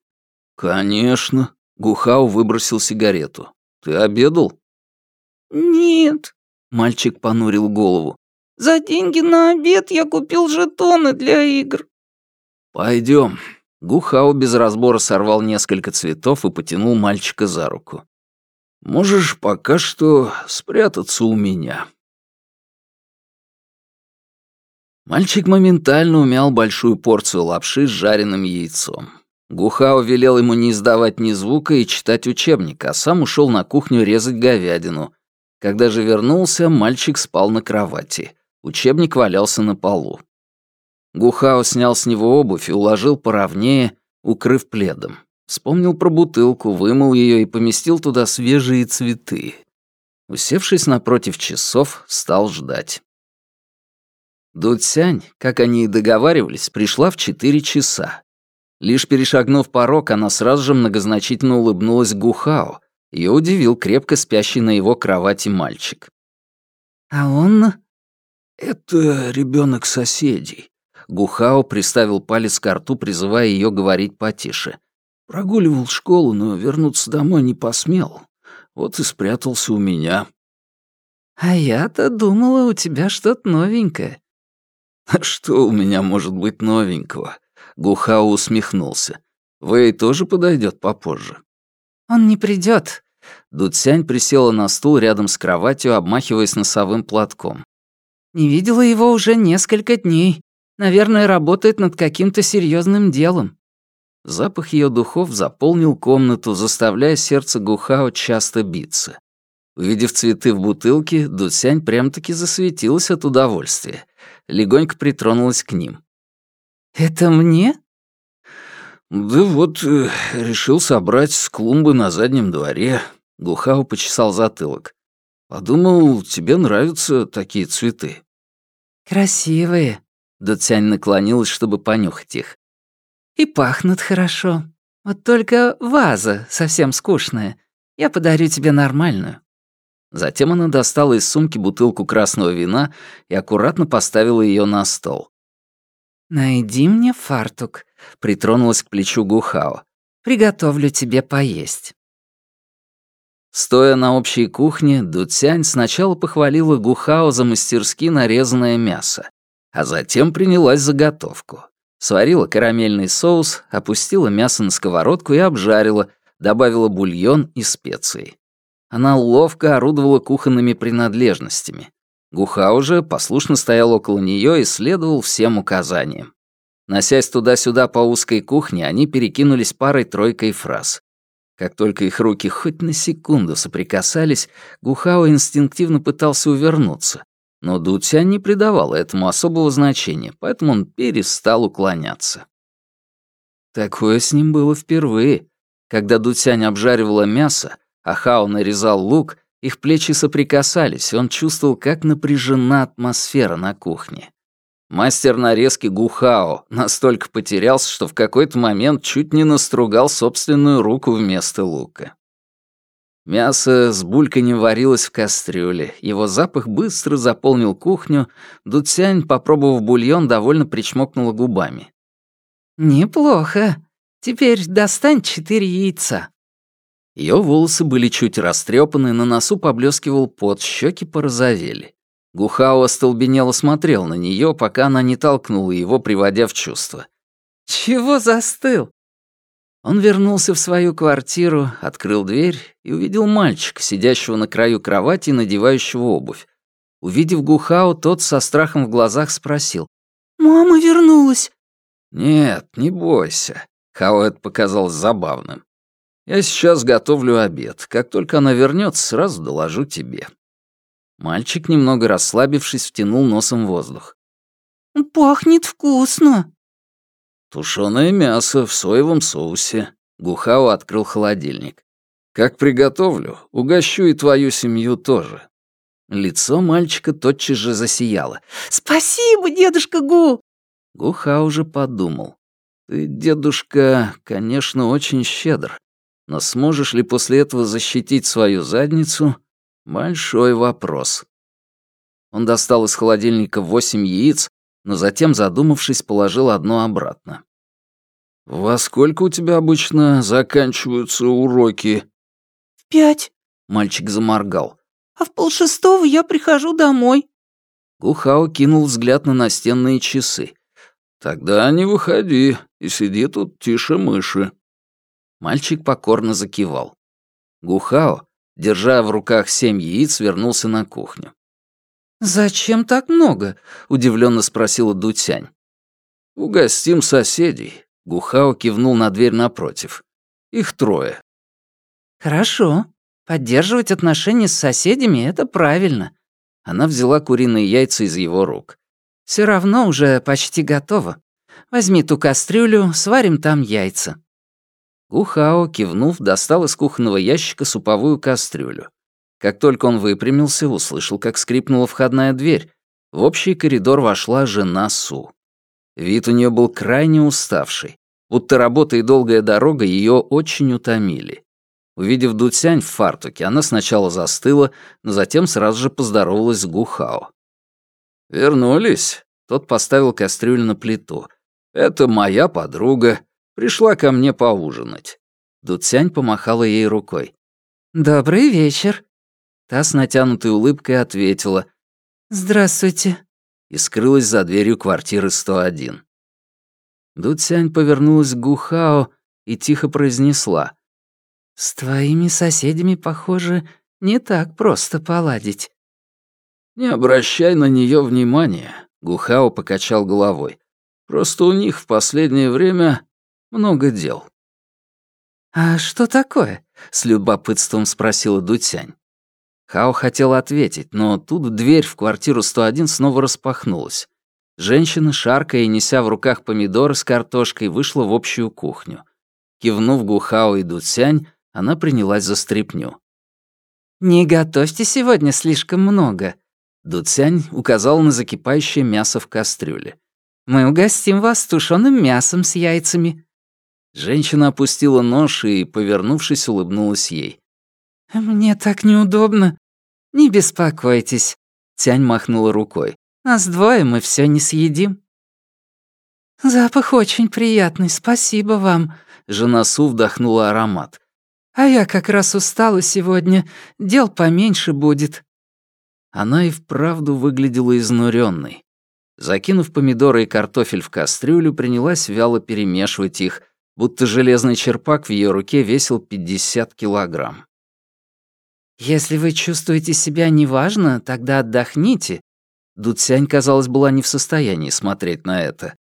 «Конечно». Гухао выбросил сигарету. «Ты обедал?» «Нет». Мальчик понурил голову. «За деньги на обед я купил жетоны для игр». Пойдем. Гухао без разбора сорвал несколько цветов и потянул мальчика за руку. «Можешь пока что спрятаться у меня». Мальчик моментально умял большую порцию лапши с жареным яйцом. Гухао велел ему не издавать ни звука и читать учебник, а сам ушел на кухню резать говядину, когда же вернулся, мальчик спал на кровати. Учебник валялся на полу. Гухао снял с него обувь и уложил поровнее, укрыв пледом. Вспомнил про бутылку, вымыл ее и поместил туда свежие цветы. Усевшись напротив часов, стал ждать. Дуцянь, как они и договаривались, пришла в четыре часа. Лишь перешагнув порог, она сразу же многозначительно улыбнулась Гухао, ее удивил крепко спящий на его кровати мальчик. «А он...» «Это ребенок соседей». Гухао приставил палец к рту, призывая ее говорить потише. «Прогуливал школу, но вернуться домой не посмел. Вот и спрятался у меня». «А я-то думала, у тебя что-то новенькое». «А что у меня может быть новенького?» Гухао усмехнулся. Вэй тоже подойдет попозже. Он не придет. Дуцянь присела на стул рядом с кроватью, обмахиваясь носовым платком. Не видела его уже несколько дней. Наверное, работает над каким-то серьезным делом. Запах ее духов заполнил комнату, заставляя сердце Гухао часто биться. Увидев цветы в бутылке, Дуцянь прям-таки засветилась от удовольствия. Легонько притронулась к ним. «Это мне?» «Да вот, э, решил собрать с клумбы на заднем дворе». Гухао почесал затылок. «Подумал, тебе нравятся такие цветы». «Красивые», — Дуцянь наклонилась, чтобы понюхать их. «И пахнут хорошо. Вот только ваза совсем скучная. Я подарю тебе нормальную». Затем она достала из сумки бутылку красного вина и аккуратно поставила ее на стол. «Найди мне фартук», — притронулась к плечу Гухао. «Приготовлю тебе поесть». Стоя на общей кухне, Дуцянь сначала похвалила Гухао за мастерски нарезанное мясо, а затем принялась за готовку. Сварила карамельный соус, опустила мясо на сковородку и обжарила, добавила бульон и специи. Она ловко орудовала кухонными принадлежностями. Гухао же послушно стоял около нее и следовал всем указаниям. Носясь туда-сюда по узкой кухне, они перекинулись парой-тройкой фраз. Как только их руки хоть на секунду соприкасались, Гухао инстинктивно пытался увернуться. Но Дутя не придавала этому особого значения, поэтому он перестал уклоняться. Такое с ним было впервые. Когда Дутянь обжаривала мясо, а Хао нарезал лук, их плечи соприкасались, он чувствовал, как напряжена атмосфера на кухне. Мастер нарезки Гухао настолько потерялся, что в какой-то момент чуть не настругал собственную руку вместо лука. Мясо с бульканьем варилось в кастрюле, его запах быстро заполнил кухню, Дуцянь, попробовав бульон, довольно причмокнула губами. «Неплохо. Теперь достань четыре яйца». Ее волосы были чуть растрепаны, на носу поблескивал пот, щеки порозовели. Гухао остолбенело смотрел на нее, пока она не толкнула его, приводя в чувство. «Чего застыл?» Он вернулся в свою квартиру, открыл дверь и увидел мальчика, сидящего на краю кровати и надевающего обувь. Увидев Гухао, тот со страхом в глазах спросил. «Мама вернулась?» «Нет, не бойся», — Хао это показалось забавным. «Я сейчас готовлю обед. Как только она вернется, сразу доложу тебе». Мальчик, немного расслабившись, втянул носом воздух. «Пахнет вкусно». «Тушёное мясо в соевом соусе». Гухао открыл холодильник. «Как приготовлю, угощу и твою семью тоже». Лицо мальчика тотчас же засияло. «Спасибо, дедушка Гу!» Гуха уже подумал. «Ты, дедушка, конечно, очень щедр, но сможешь ли после этого защитить свою задницу Большой вопрос. Он достал из холодильника восемь яиц, но затем, задумавшись, положил одно обратно. «Во сколько у тебя обычно заканчиваются уроки?» «В пять», — мальчик заморгал. «А в полшестого я прихожу домой». Гухао кинул взгляд на настенные часы. «Тогда не выходи и сиди тут тише мыши». Мальчик покорно закивал. Гухао, держа в руках семь яиц, вернулся на кухню. «Зачем так много?» — удивленно спросила Дутянь. «Угостим соседей», — Гухао кивнул на дверь напротив. «Их трое». «Хорошо. Поддерживать отношения с соседями — это правильно». Она взяла куриные яйца из его рук. Все равно уже почти готово. Возьми ту кастрюлю, сварим там яйца». Гухао, кивнув, достал из кухонного ящика суповую кастрюлю. Как только он выпрямился, услышал, как скрипнула входная дверь. В общий коридор вошла жена Су. Вид у нее был крайне уставший, будто работа и долгая дорога ее очень утомили. Увидев Дуцянь в фартуке, она сначала застыла, но затем сразу же поздоровалась с Гухао. «Вернулись?» Тот поставил кастрюлю на плиту. «Это моя подруга. Пришла ко мне поужинать». Дуцянь помахала ей рукой. «Добрый вечер». Та с натянутой улыбкой ответила. «Здравствуйте». И скрылась за дверью квартиры 101. Дуцянь повернулась к Гухао и тихо произнесла. «С твоими соседями, похоже, не так просто поладить». «Не обращай на нее внимания», — Гухао покачал головой. «Просто у них в последнее время много дел». «А что такое?» — с любопытством спросила Дутянь. Хао хотел ответить, но тут дверь в квартиру 101 снова распахнулась. Женщина, шаркая и неся в руках помидоры с картошкой, вышла в общую кухню. Кивнув Гухао и Дуцянь, она принялась за стряпню. «Не готовьте сегодня слишком много», Дуцянь указал на закипающее мясо в кастрюле. «Мы угостим вас тушеным мясом с яйцами». Женщина опустила нож и, повернувшись, улыбнулась ей. «Мне так неудобно». «Не беспокойтесь», — Тянь махнула рукой. «Нас двое, мы все не съедим». «Запах очень приятный, спасибо вам», — жена Су вдохнула аромат. «А я как раз устала сегодня, дел поменьше будет». Она и вправду выглядела изнуренной. Закинув помидоры и картофель в кастрюлю, принялась вяло перемешивать их, будто железный черпак в ее руке весил 50 килограмм. «Если вы чувствуете себя неважно, тогда отдохните». Дуцянь, казалось, была не в состоянии смотреть на это.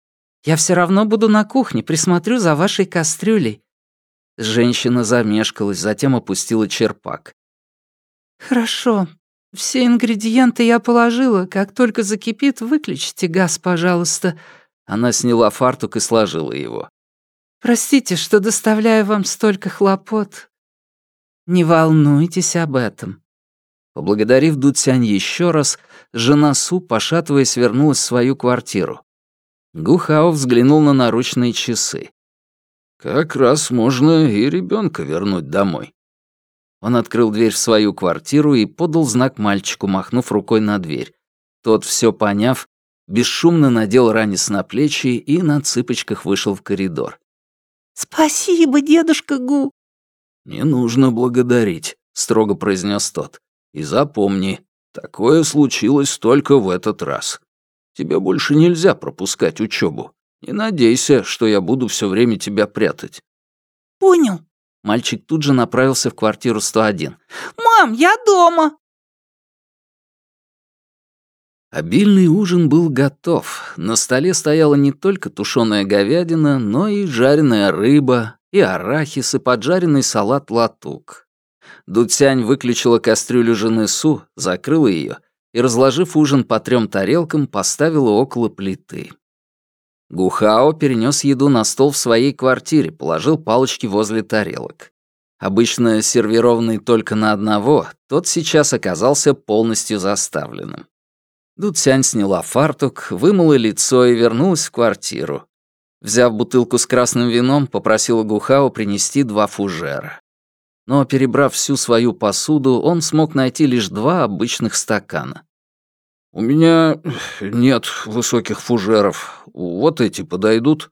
«Я все равно буду на кухне, присмотрю за вашей кастрюлей». Женщина замешкалась, затем опустила черпак. «Хорошо, «Все ингредиенты я положила. Как только закипит, выключите газ, пожалуйста». Она сняла фартук и сложила его. «Простите, что доставляю вам столько хлопот. Не волнуйтесь об этом». Поблагодарив Дуцянь еще раз, жена Су, пошатываясь, вернулась в свою квартиру. Гухао взглянул на наручные часы. «Как раз можно и ребенка вернуть домой». Он открыл дверь в свою квартиру и подал знак мальчику, махнув рукой на дверь. Тот, все поняв, бесшумно надел ранец на плечи и на цыпочках вышел в коридор. «Спасибо, дедушка Гу!» «Не нужно благодарить», — строго произнес тот. «И запомни, такое случилось только в этот раз. Тебе больше нельзя пропускать учебу. Не надейся, что я буду все время тебя прятать». «Понял», Мальчик тут же направился в квартиру 101. «Мам, я дома!» Обильный ужин был готов. На столе стояла не только тушеная говядина, но и жареная рыба, и арахис, и поджаренный салат латук. Дуцянь выключила кастрюлю жены Су, закрыла ее и, разложив ужин по трем тарелкам, поставила около плиты. Гухао перенес еду на стол в своей квартире, положил палочки возле тарелок. Обычно сервированный только на одного, тот сейчас оказался полностью заставленным. Дуцянь сняла фартук, вымыла лицо и вернулась в квартиру. Взяв бутылку с красным вином, попросила Гухао принести два фужера. Но, перебрав всю свою посуду, он смог найти лишь два обычных стакана. «У меня нет высоких фужеров. Вот эти подойдут?»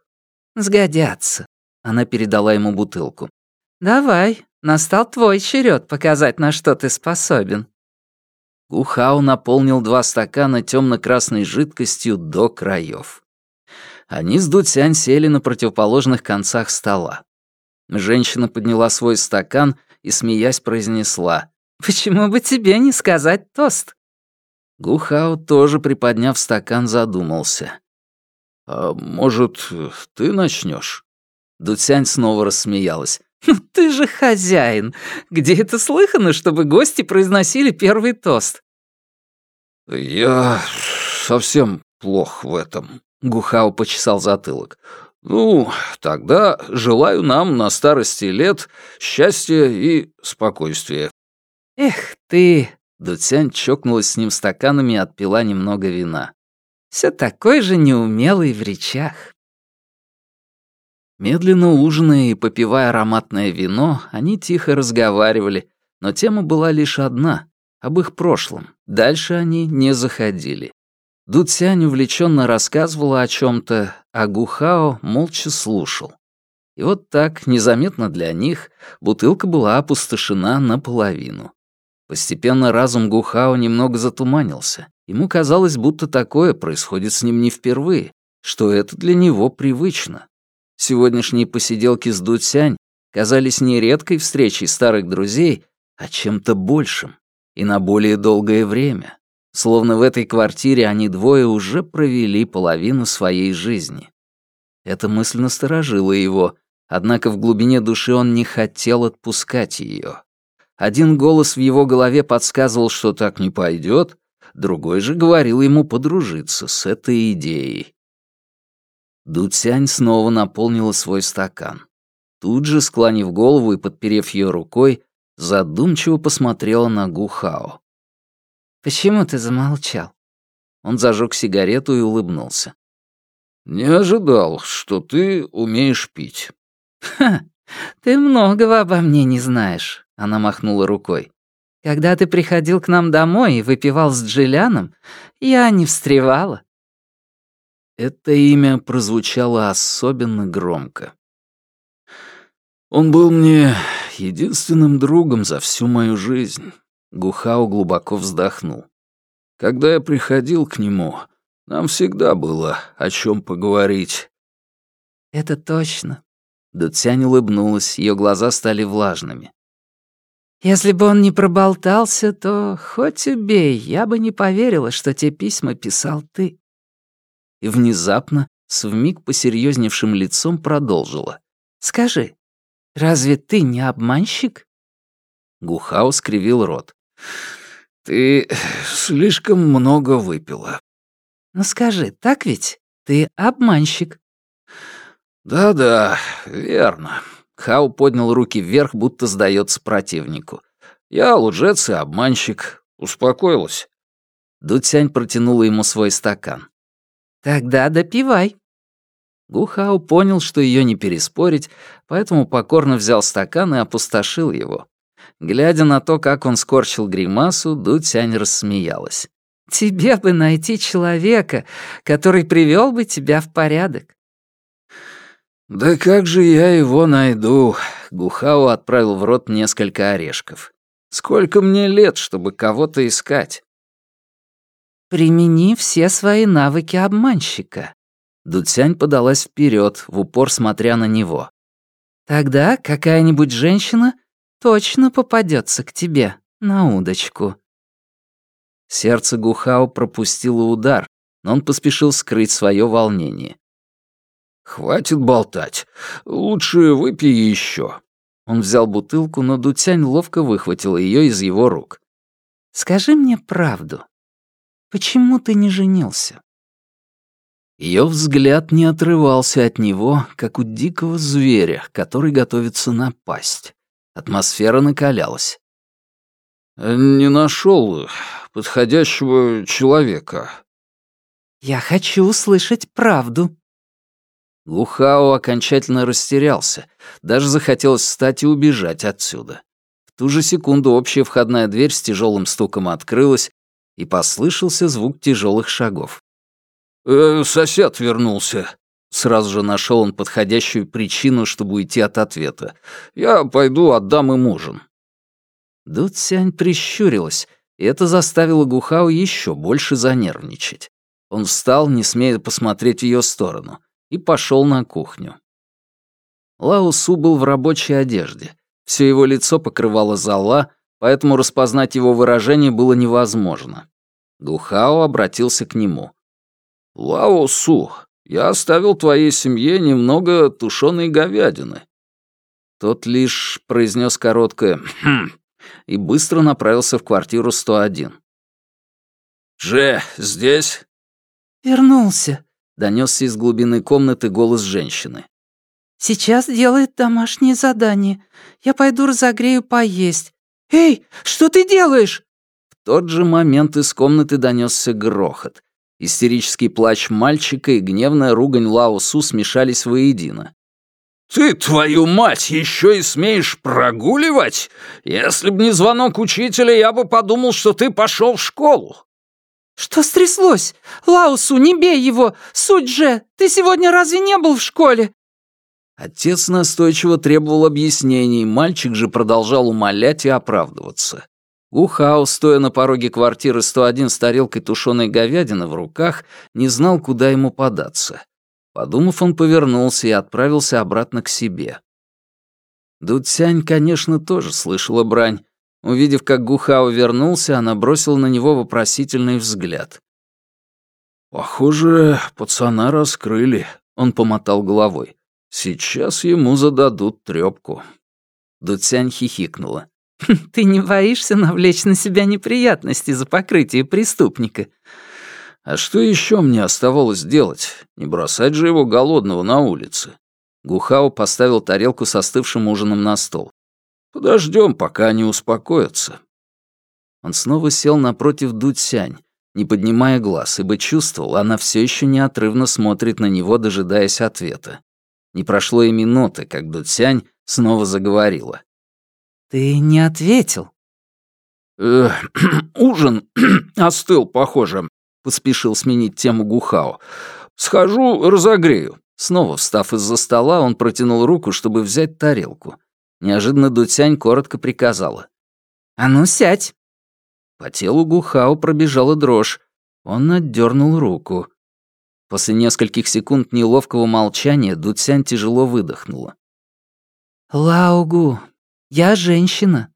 «Сгодятся», — она передала ему бутылку. «Давай, настал твой черед показать, на что ты способен». Гухау наполнил два стакана темно-красной жидкостью до краев. Они с Дуцянь сели на противоположных концах стола. Женщина подняла свой стакан и, смеясь, произнесла. «Почему бы тебе не сказать тост?» Гухао, тоже приподняв стакан, задумался. «А может, ты начнешь? Дуцянь снова рассмеялась. «Ну ты же хозяин! Где это слыхано, чтобы гости произносили первый тост?» «Я совсем плох в этом», — Гухао почесал затылок. «Ну, тогда желаю нам на старости лет счастья и спокойствия». «Эх ты!» Дуцянь чокнулась с ним стаканами и отпила немного вина. Все такой же неумелый в речах. Медленно ужиная и попивая ароматное вино, они тихо разговаривали, но тема была лишь одна — об их прошлом. Дальше они не заходили. Дуцянь увлеченно рассказывала о чем то а Гухао молча слушал. И вот так, незаметно для них, бутылка была опустошена наполовину. Постепенно разум Гухао немного затуманился. Ему казалось, будто такое происходит с ним не впервые, что это для него привычно. Сегодняшние посиделки с Дуцянь казались не редкой встречей старых друзей, а чем-то большим и на более долгое время, словно в этой квартире они двое уже провели половину своей жизни. Эта мысль насторожила его, однако в глубине души он не хотел отпускать ее. Один голос в его голове подсказывал, что так не пойдет, другой же говорил ему подружиться с этой идеей. Дуцянь снова наполнила свой стакан. Тут же, склонив голову и подперев ее рукой, задумчиво посмотрела на Гухао. «Почему ты замолчал?» Он зажег сигарету и улыбнулся. «Не ожидал, что ты умеешь пить». «Ха, ты многого обо мне не знаешь», — она махнула рукой. «Когда ты приходил к нам домой и выпивал с Джиляном, я не встревала». Это имя прозвучало особенно громко. Он был мне единственным другом за всю мою жизнь. Гухао глубоко вздохнул. Когда я приходил к нему, нам всегда было о чем поговорить. Это точно. Дуцянь улыбнулась, ее глаза стали влажными. Если бы он не проболтался, то хоть убей, я бы не поверила, что те письма писал ты. И внезапно, с вмиг посерьезневшим лицом продолжила. Скажи, Разве ты не обманщик?» Гухао скривил рот. «Ты слишком много выпила». «Ну скажи, так ведь? Ты обманщик». «Да-да, верно». Хао поднял руки вверх, будто сдается противнику. «Я лжец и обманщик. Успокоилась». Дуцянь протянула ему свой стакан. «Тогда допивай». Гухао понял, что ее не переспорить, поэтому покорно взял стакан и опустошил его. Глядя на то, как он скорчил гримасу, Дутянь рассмеялась. «Тебе бы найти человека, который привел бы тебя в порядок». «Да как же я его найду?» Гухао отправил в рот несколько орешков. «Сколько мне лет, чтобы кого-то искать?» «Примени все свои навыки обманщика», Дуцянь подалась вперед, в упор смотря на него. «Тогда какая-нибудь женщина точно попадется к тебе на удочку». Сердце Гухао пропустило удар, но он поспешил скрыть свое волнение. «Хватит болтать. Лучше выпей еще». Он взял бутылку, но Дутянь ловко выхватила ее из его рук. «Скажи мне правду. Почему ты не женился?» Ее взгляд не отрывался от него, как у дикого зверя, который готовится напасть. Атмосфера накалялась. «Не нашел подходящего человека». «Я хочу услышать правду». Лухао окончательно растерялся. Даже захотелось встать и убежать отсюда. В ту же секунду общая входная дверь с тяжелым стуком открылась, и послышался звук тяжелых шагов. Э, «Сосед вернулся». Сразу же нашел он подходящую причину, чтобы уйти от ответа. «Я пойду отдам им ужин». Дуцянь прищурилась, и это заставило Гухао еще больше занервничать. Он встал, не смея посмотреть в ее сторону, и пошел на кухню. Лао Су был в рабочей одежде. Все его лицо покрывало зола, поэтому распознать его выражение было невозможно. Гухао обратился к нему. «Лао Су, я оставил твоей семье немного тушеной говядины». Тот лишь произнес короткое «хм» и быстро направился в квартиру 101. «Дже, здесь?» «Вернулся», — донесся из глубины комнаты голос женщины. «Сейчас делает домашнее задание. Я пойду разогрею поесть. Эй, что ты делаешь?» В тот же момент из комнаты донесся грохот. Истерический плач мальчика и гневная ругань Лао Су смешались воедино. «Ты, твою мать, еще и смеешь прогуливать? Если б не звонок учителя, я бы подумал, что ты пошел в школу». «Что стряслось? Лаусу, не бей его! Суть же! Ты сегодня разве не был в школе?» Отец настойчиво требовал объяснений, мальчик же продолжал умолять и оправдываться. Ухао, стоя на пороге квартиры 101 с тарелкой тушеной говядины в руках, не знал, куда ему податься. Подумав, он повернулся и отправился обратно к себе. Дуцянь, конечно, тоже слышала брань. Увидев, как Гухао вернулся, она бросила на него вопросительный взгляд. «Похоже, пацана раскрыли», — он помотал головой. «Сейчас ему зададут трёпку». Дуцянь хихикнула. «Ты не боишься навлечь на себя неприятности за покрытие преступника?» А что еще мне оставалось делать? Не бросать же его голодного на улице. Гухао поставил тарелку с остывшим ужином на стол. Подождем, пока они успокоятся. Он снова сел напротив Дуцянь, не поднимая глаз, ибо чувствовал, она все еще неотрывно смотрит на него, дожидаясь ответа. Не прошло и минуты, как Дуцянь снова заговорила. «Ты не ответил». «Э, ужин остыл, похоже. Поспешил сменить тему Гухао. «Схожу, разогрею». Снова встав из-за стола, он протянул руку, чтобы взять тарелку. Неожиданно Дутянь коротко приказала. «А ну, сядь!» По телу Гухао пробежала дрожь. Он отдернул руку. После нескольких секунд неловкого молчания Дуцянь тяжело выдохнула. «Лаугу, я женщина.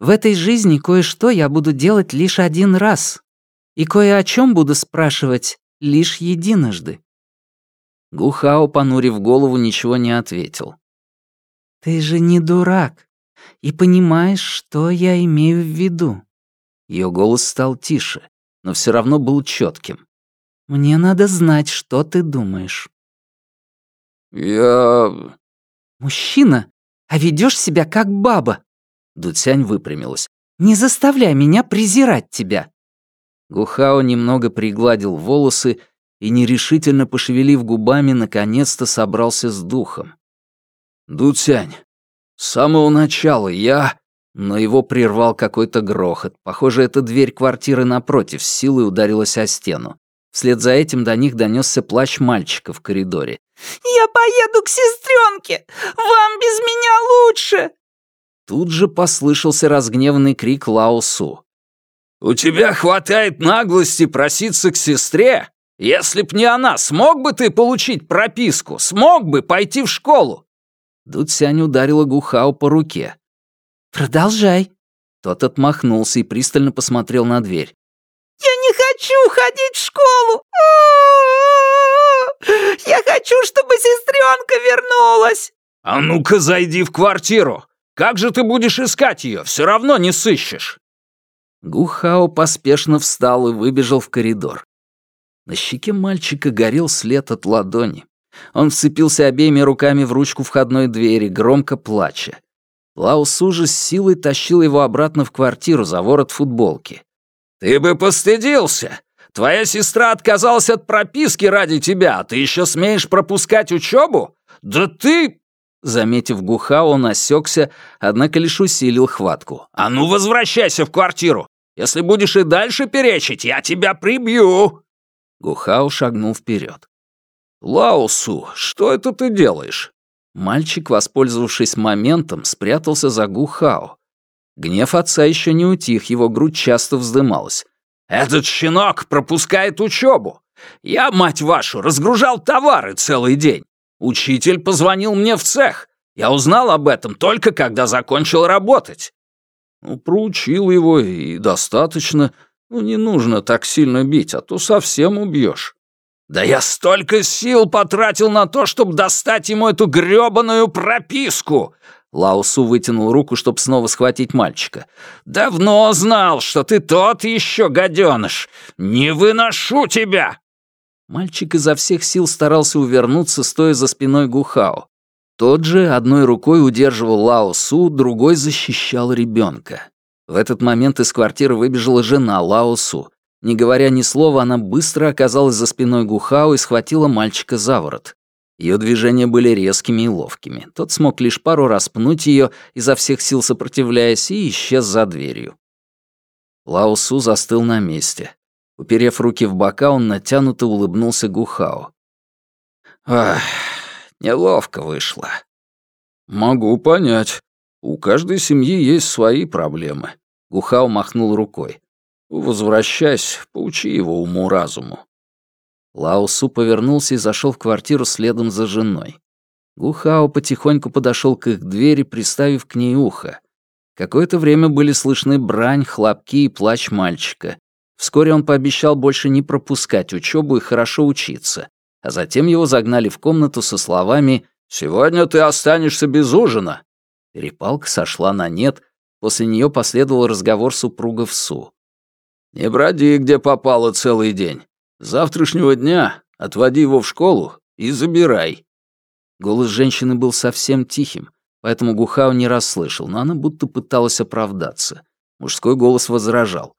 В этой жизни кое-что я буду делать лишь один раз и кое о чем буду спрашивать лишь единожды». Гухао, понурив голову, ничего не ответил. «Ты же не дурак и понимаешь, что я имею в виду». Ее голос стал тише, но все равно был четким. «Мне надо знать, что ты думаешь». «Я...» «Мужчина, а ведешь себя как баба». Дуцянь выпрямилась. «Не заставляй меня презирать тебя. Гухао немного пригладил волосы и, нерешительно пошевелив губами, наконец-то собрался с духом. «Дуцянь, с самого начала я...» Но его прервал какой-то грохот. Похоже, эта дверь квартиры напротив с силой ударилась о стену. Вслед за этим до них донесся плач мальчика в коридоре. «Я поеду к сестренке! Вам без меня лучше!» Тут же послышался разгневанный крик Лаосу. «У тебя хватает наглости проситься к сестре? Если б не она, смог бы ты получить прописку? Смог бы пойти в школу?» Дуцянь ударила Гухао по руке. «Продолжай». Тот отмахнулся и пристально посмотрел на дверь. «Я не хочу ходить в школу! Я хочу, чтобы сестренка вернулась!» «А ну-ка зайди в квартиру! Как же ты будешь искать ее? Все равно не сыщешь!» Гухао поспешно встал и выбежал в коридор. На щеке мальчика горел след от ладони. Он вцепился обеими руками в ручку входной двери, громко плача. Лаус уже с силой тащил его обратно в квартиру за ворот футболки. «Ты бы постыдился! Твоя сестра отказалась от прописки ради тебя, ты еще смеешь пропускать учебу? Да ты...» Заметив Гуха, он осекся, однако лишь усилил хватку. «А ну, возвращайся в квартиру! Если будешь и дальше перечить, я тебя прибью!» Гухао шагнул вперед. «Лаусу, что это ты делаешь?» Мальчик, воспользовавшись моментом, спрятался за Гухао. Гнев отца еще не утих, его грудь часто вздымалась. «Этот щенок пропускает учебу! Я, мать вашу, разгружал товары целый день! Учитель позвонил мне в цех. Я узнал об этом только когда закончил работать. Ну, проучил его и достаточно. Ну, не нужно так сильно бить, а то совсем убьешь. Да я столько сил потратил на то, чтобы достать ему эту грёбаную прописку. Лаусу вытянул руку, чтобы снова схватить мальчика. «Давно знал, что ты тот еще гаденыш! Не выношу тебя!» Мальчик изо всех сил старался увернуться, стоя за спиной Гухао. Тот же одной рукой удерживал Лао Су, другой защищал ребенка. В этот момент из квартиры выбежала жена Лао Су. Не говоря ни слова, она быстро оказалась за спиной Гухао и схватила мальчика за ворот. Ее движения были резкими и ловкими. Тот смог лишь пару раз пнуть ее, изо всех сил сопротивляясь, и исчез за дверью. Лао Су застыл на месте. Уперев руки в бока, он натянуто улыбнулся Гухао. «Ах, неловко вышло». «Могу понять. У каждой семьи есть свои проблемы». Гухао махнул рукой. «Возвращайся, поучи его уму-разуму». Лао Су повернулся и зашел в квартиру следом за женой. Гухао потихоньку подошел к их двери, приставив к ней ухо. Какое-то время были слышны брань, хлопки и плач мальчика. Вскоре он пообещал больше не пропускать учебу и хорошо учиться, а затем его загнали в комнату со словами «Сегодня ты останешься без ужина». Перепалка сошла на нет, после нее последовал разговор супругов Су. «Не броди, где попало целый день. Завтрашнего дня отводи его в школу и забирай». Голос женщины был совсем тихим, поэтому Гухао не расслышал, но она будто пыталась оправдаться. Мужской голос возражал.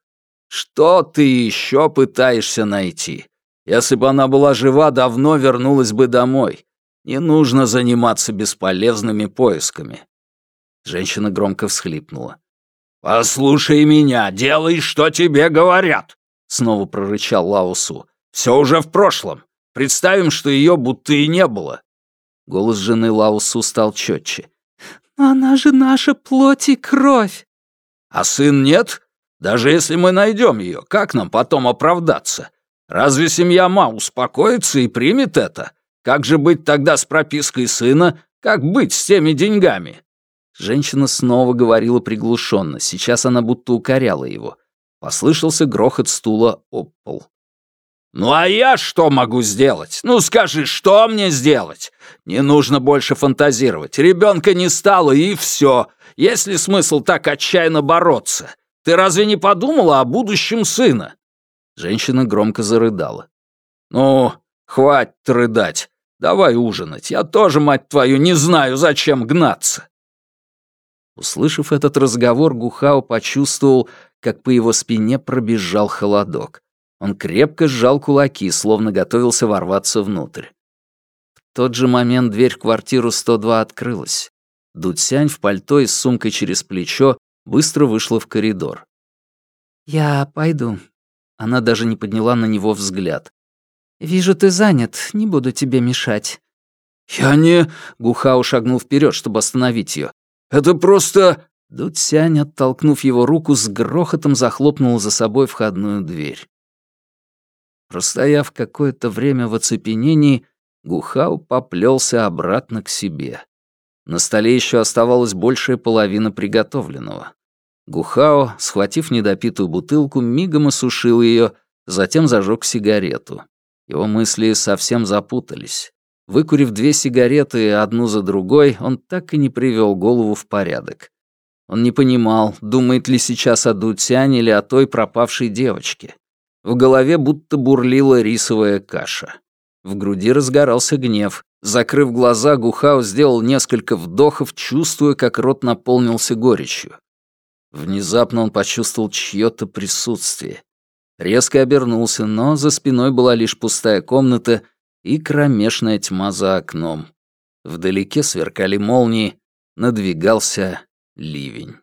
«Что ты еще пытаешься найти? Если бы она была жива, давно вернулась бы домой. Не нужно заниматься бесполезными поисками». Женщина громко всхлипнула. «Послушай меня, делай, что тебе говорят!» Снова прорычал Лаусу. «Все уже в прошлом. Представим, что ее будто и не было». Голос жены Лаусу стал четче. «Она же наша плоть и кровь!» «А сын нет? Даже если мы найдем ее, как нам потом оправдаться? Разве семья Ма успокоится и примет это? Как же быть тогда с пропиской сына? Как быть с теми деньгами?» Женщина снова говорила приглушенно, сейчас она будто укоряла его. Послышался грохот стула об пол. «Ну а я что могу сделать? Ну скажи, что мне сделать? Не нужно больше фантазировать. Ребенка не стало, и все. Есть ли смысл так отчаянно бороться? Ты разве не подумала о будущем сына?» Женщина громко зарыдала. «Ну, хватит рыдать. Давай ужинать. Я тоже, мать твою, не знаю, зачем гнаться». Услышав этот разговор, Гухао почувствовал, как по его спине пробежал холодок. Он крепко сжал кулаки, словно готовился ворваться внутрь. В тот же момент дверь в квартиру 102 открылась. Дудсянь в пальто и с сумкой через плечо быстро вышла в коридор. «Я пойду». Она даже не подняла на него взгляд. «Вижу, ты занят, не буду тебе мешать». «Я не...» — Гухао шагнул вперед, чтобы остановить ее. Это просто...» Дуцянь, оттолкнув его руку, с грохотом захлопнул за собой входную дверь. Простояв какое-то время в оцепенении, Гухау поплелся обратно к себе. На столе еще оставалась большая половина приготовленного. Гухао, схватив недопитую бутылку, мигом осушил ее, затем зажег сигарету. Его мысли совсем запутались. Выкурив две сигареты одну за другой, он так и не привел голову в порядок. Он не понимал, думает ли сейчас о Дутяне или о той пропавшей девочке. В голове будто бурлила рисовая каша. В груди разгорался гнев. Закрыв глаза, Гухао сделал несколько вдохов, чувствуя, как рот наполнился горечью. Внезапно он почувствовал чьё-то присутствие. Резко обернулся, но за спиной была лишь пустая комната, и кромешная тьма за окном. Вдалеке сверкали молнии, надвигался ливень.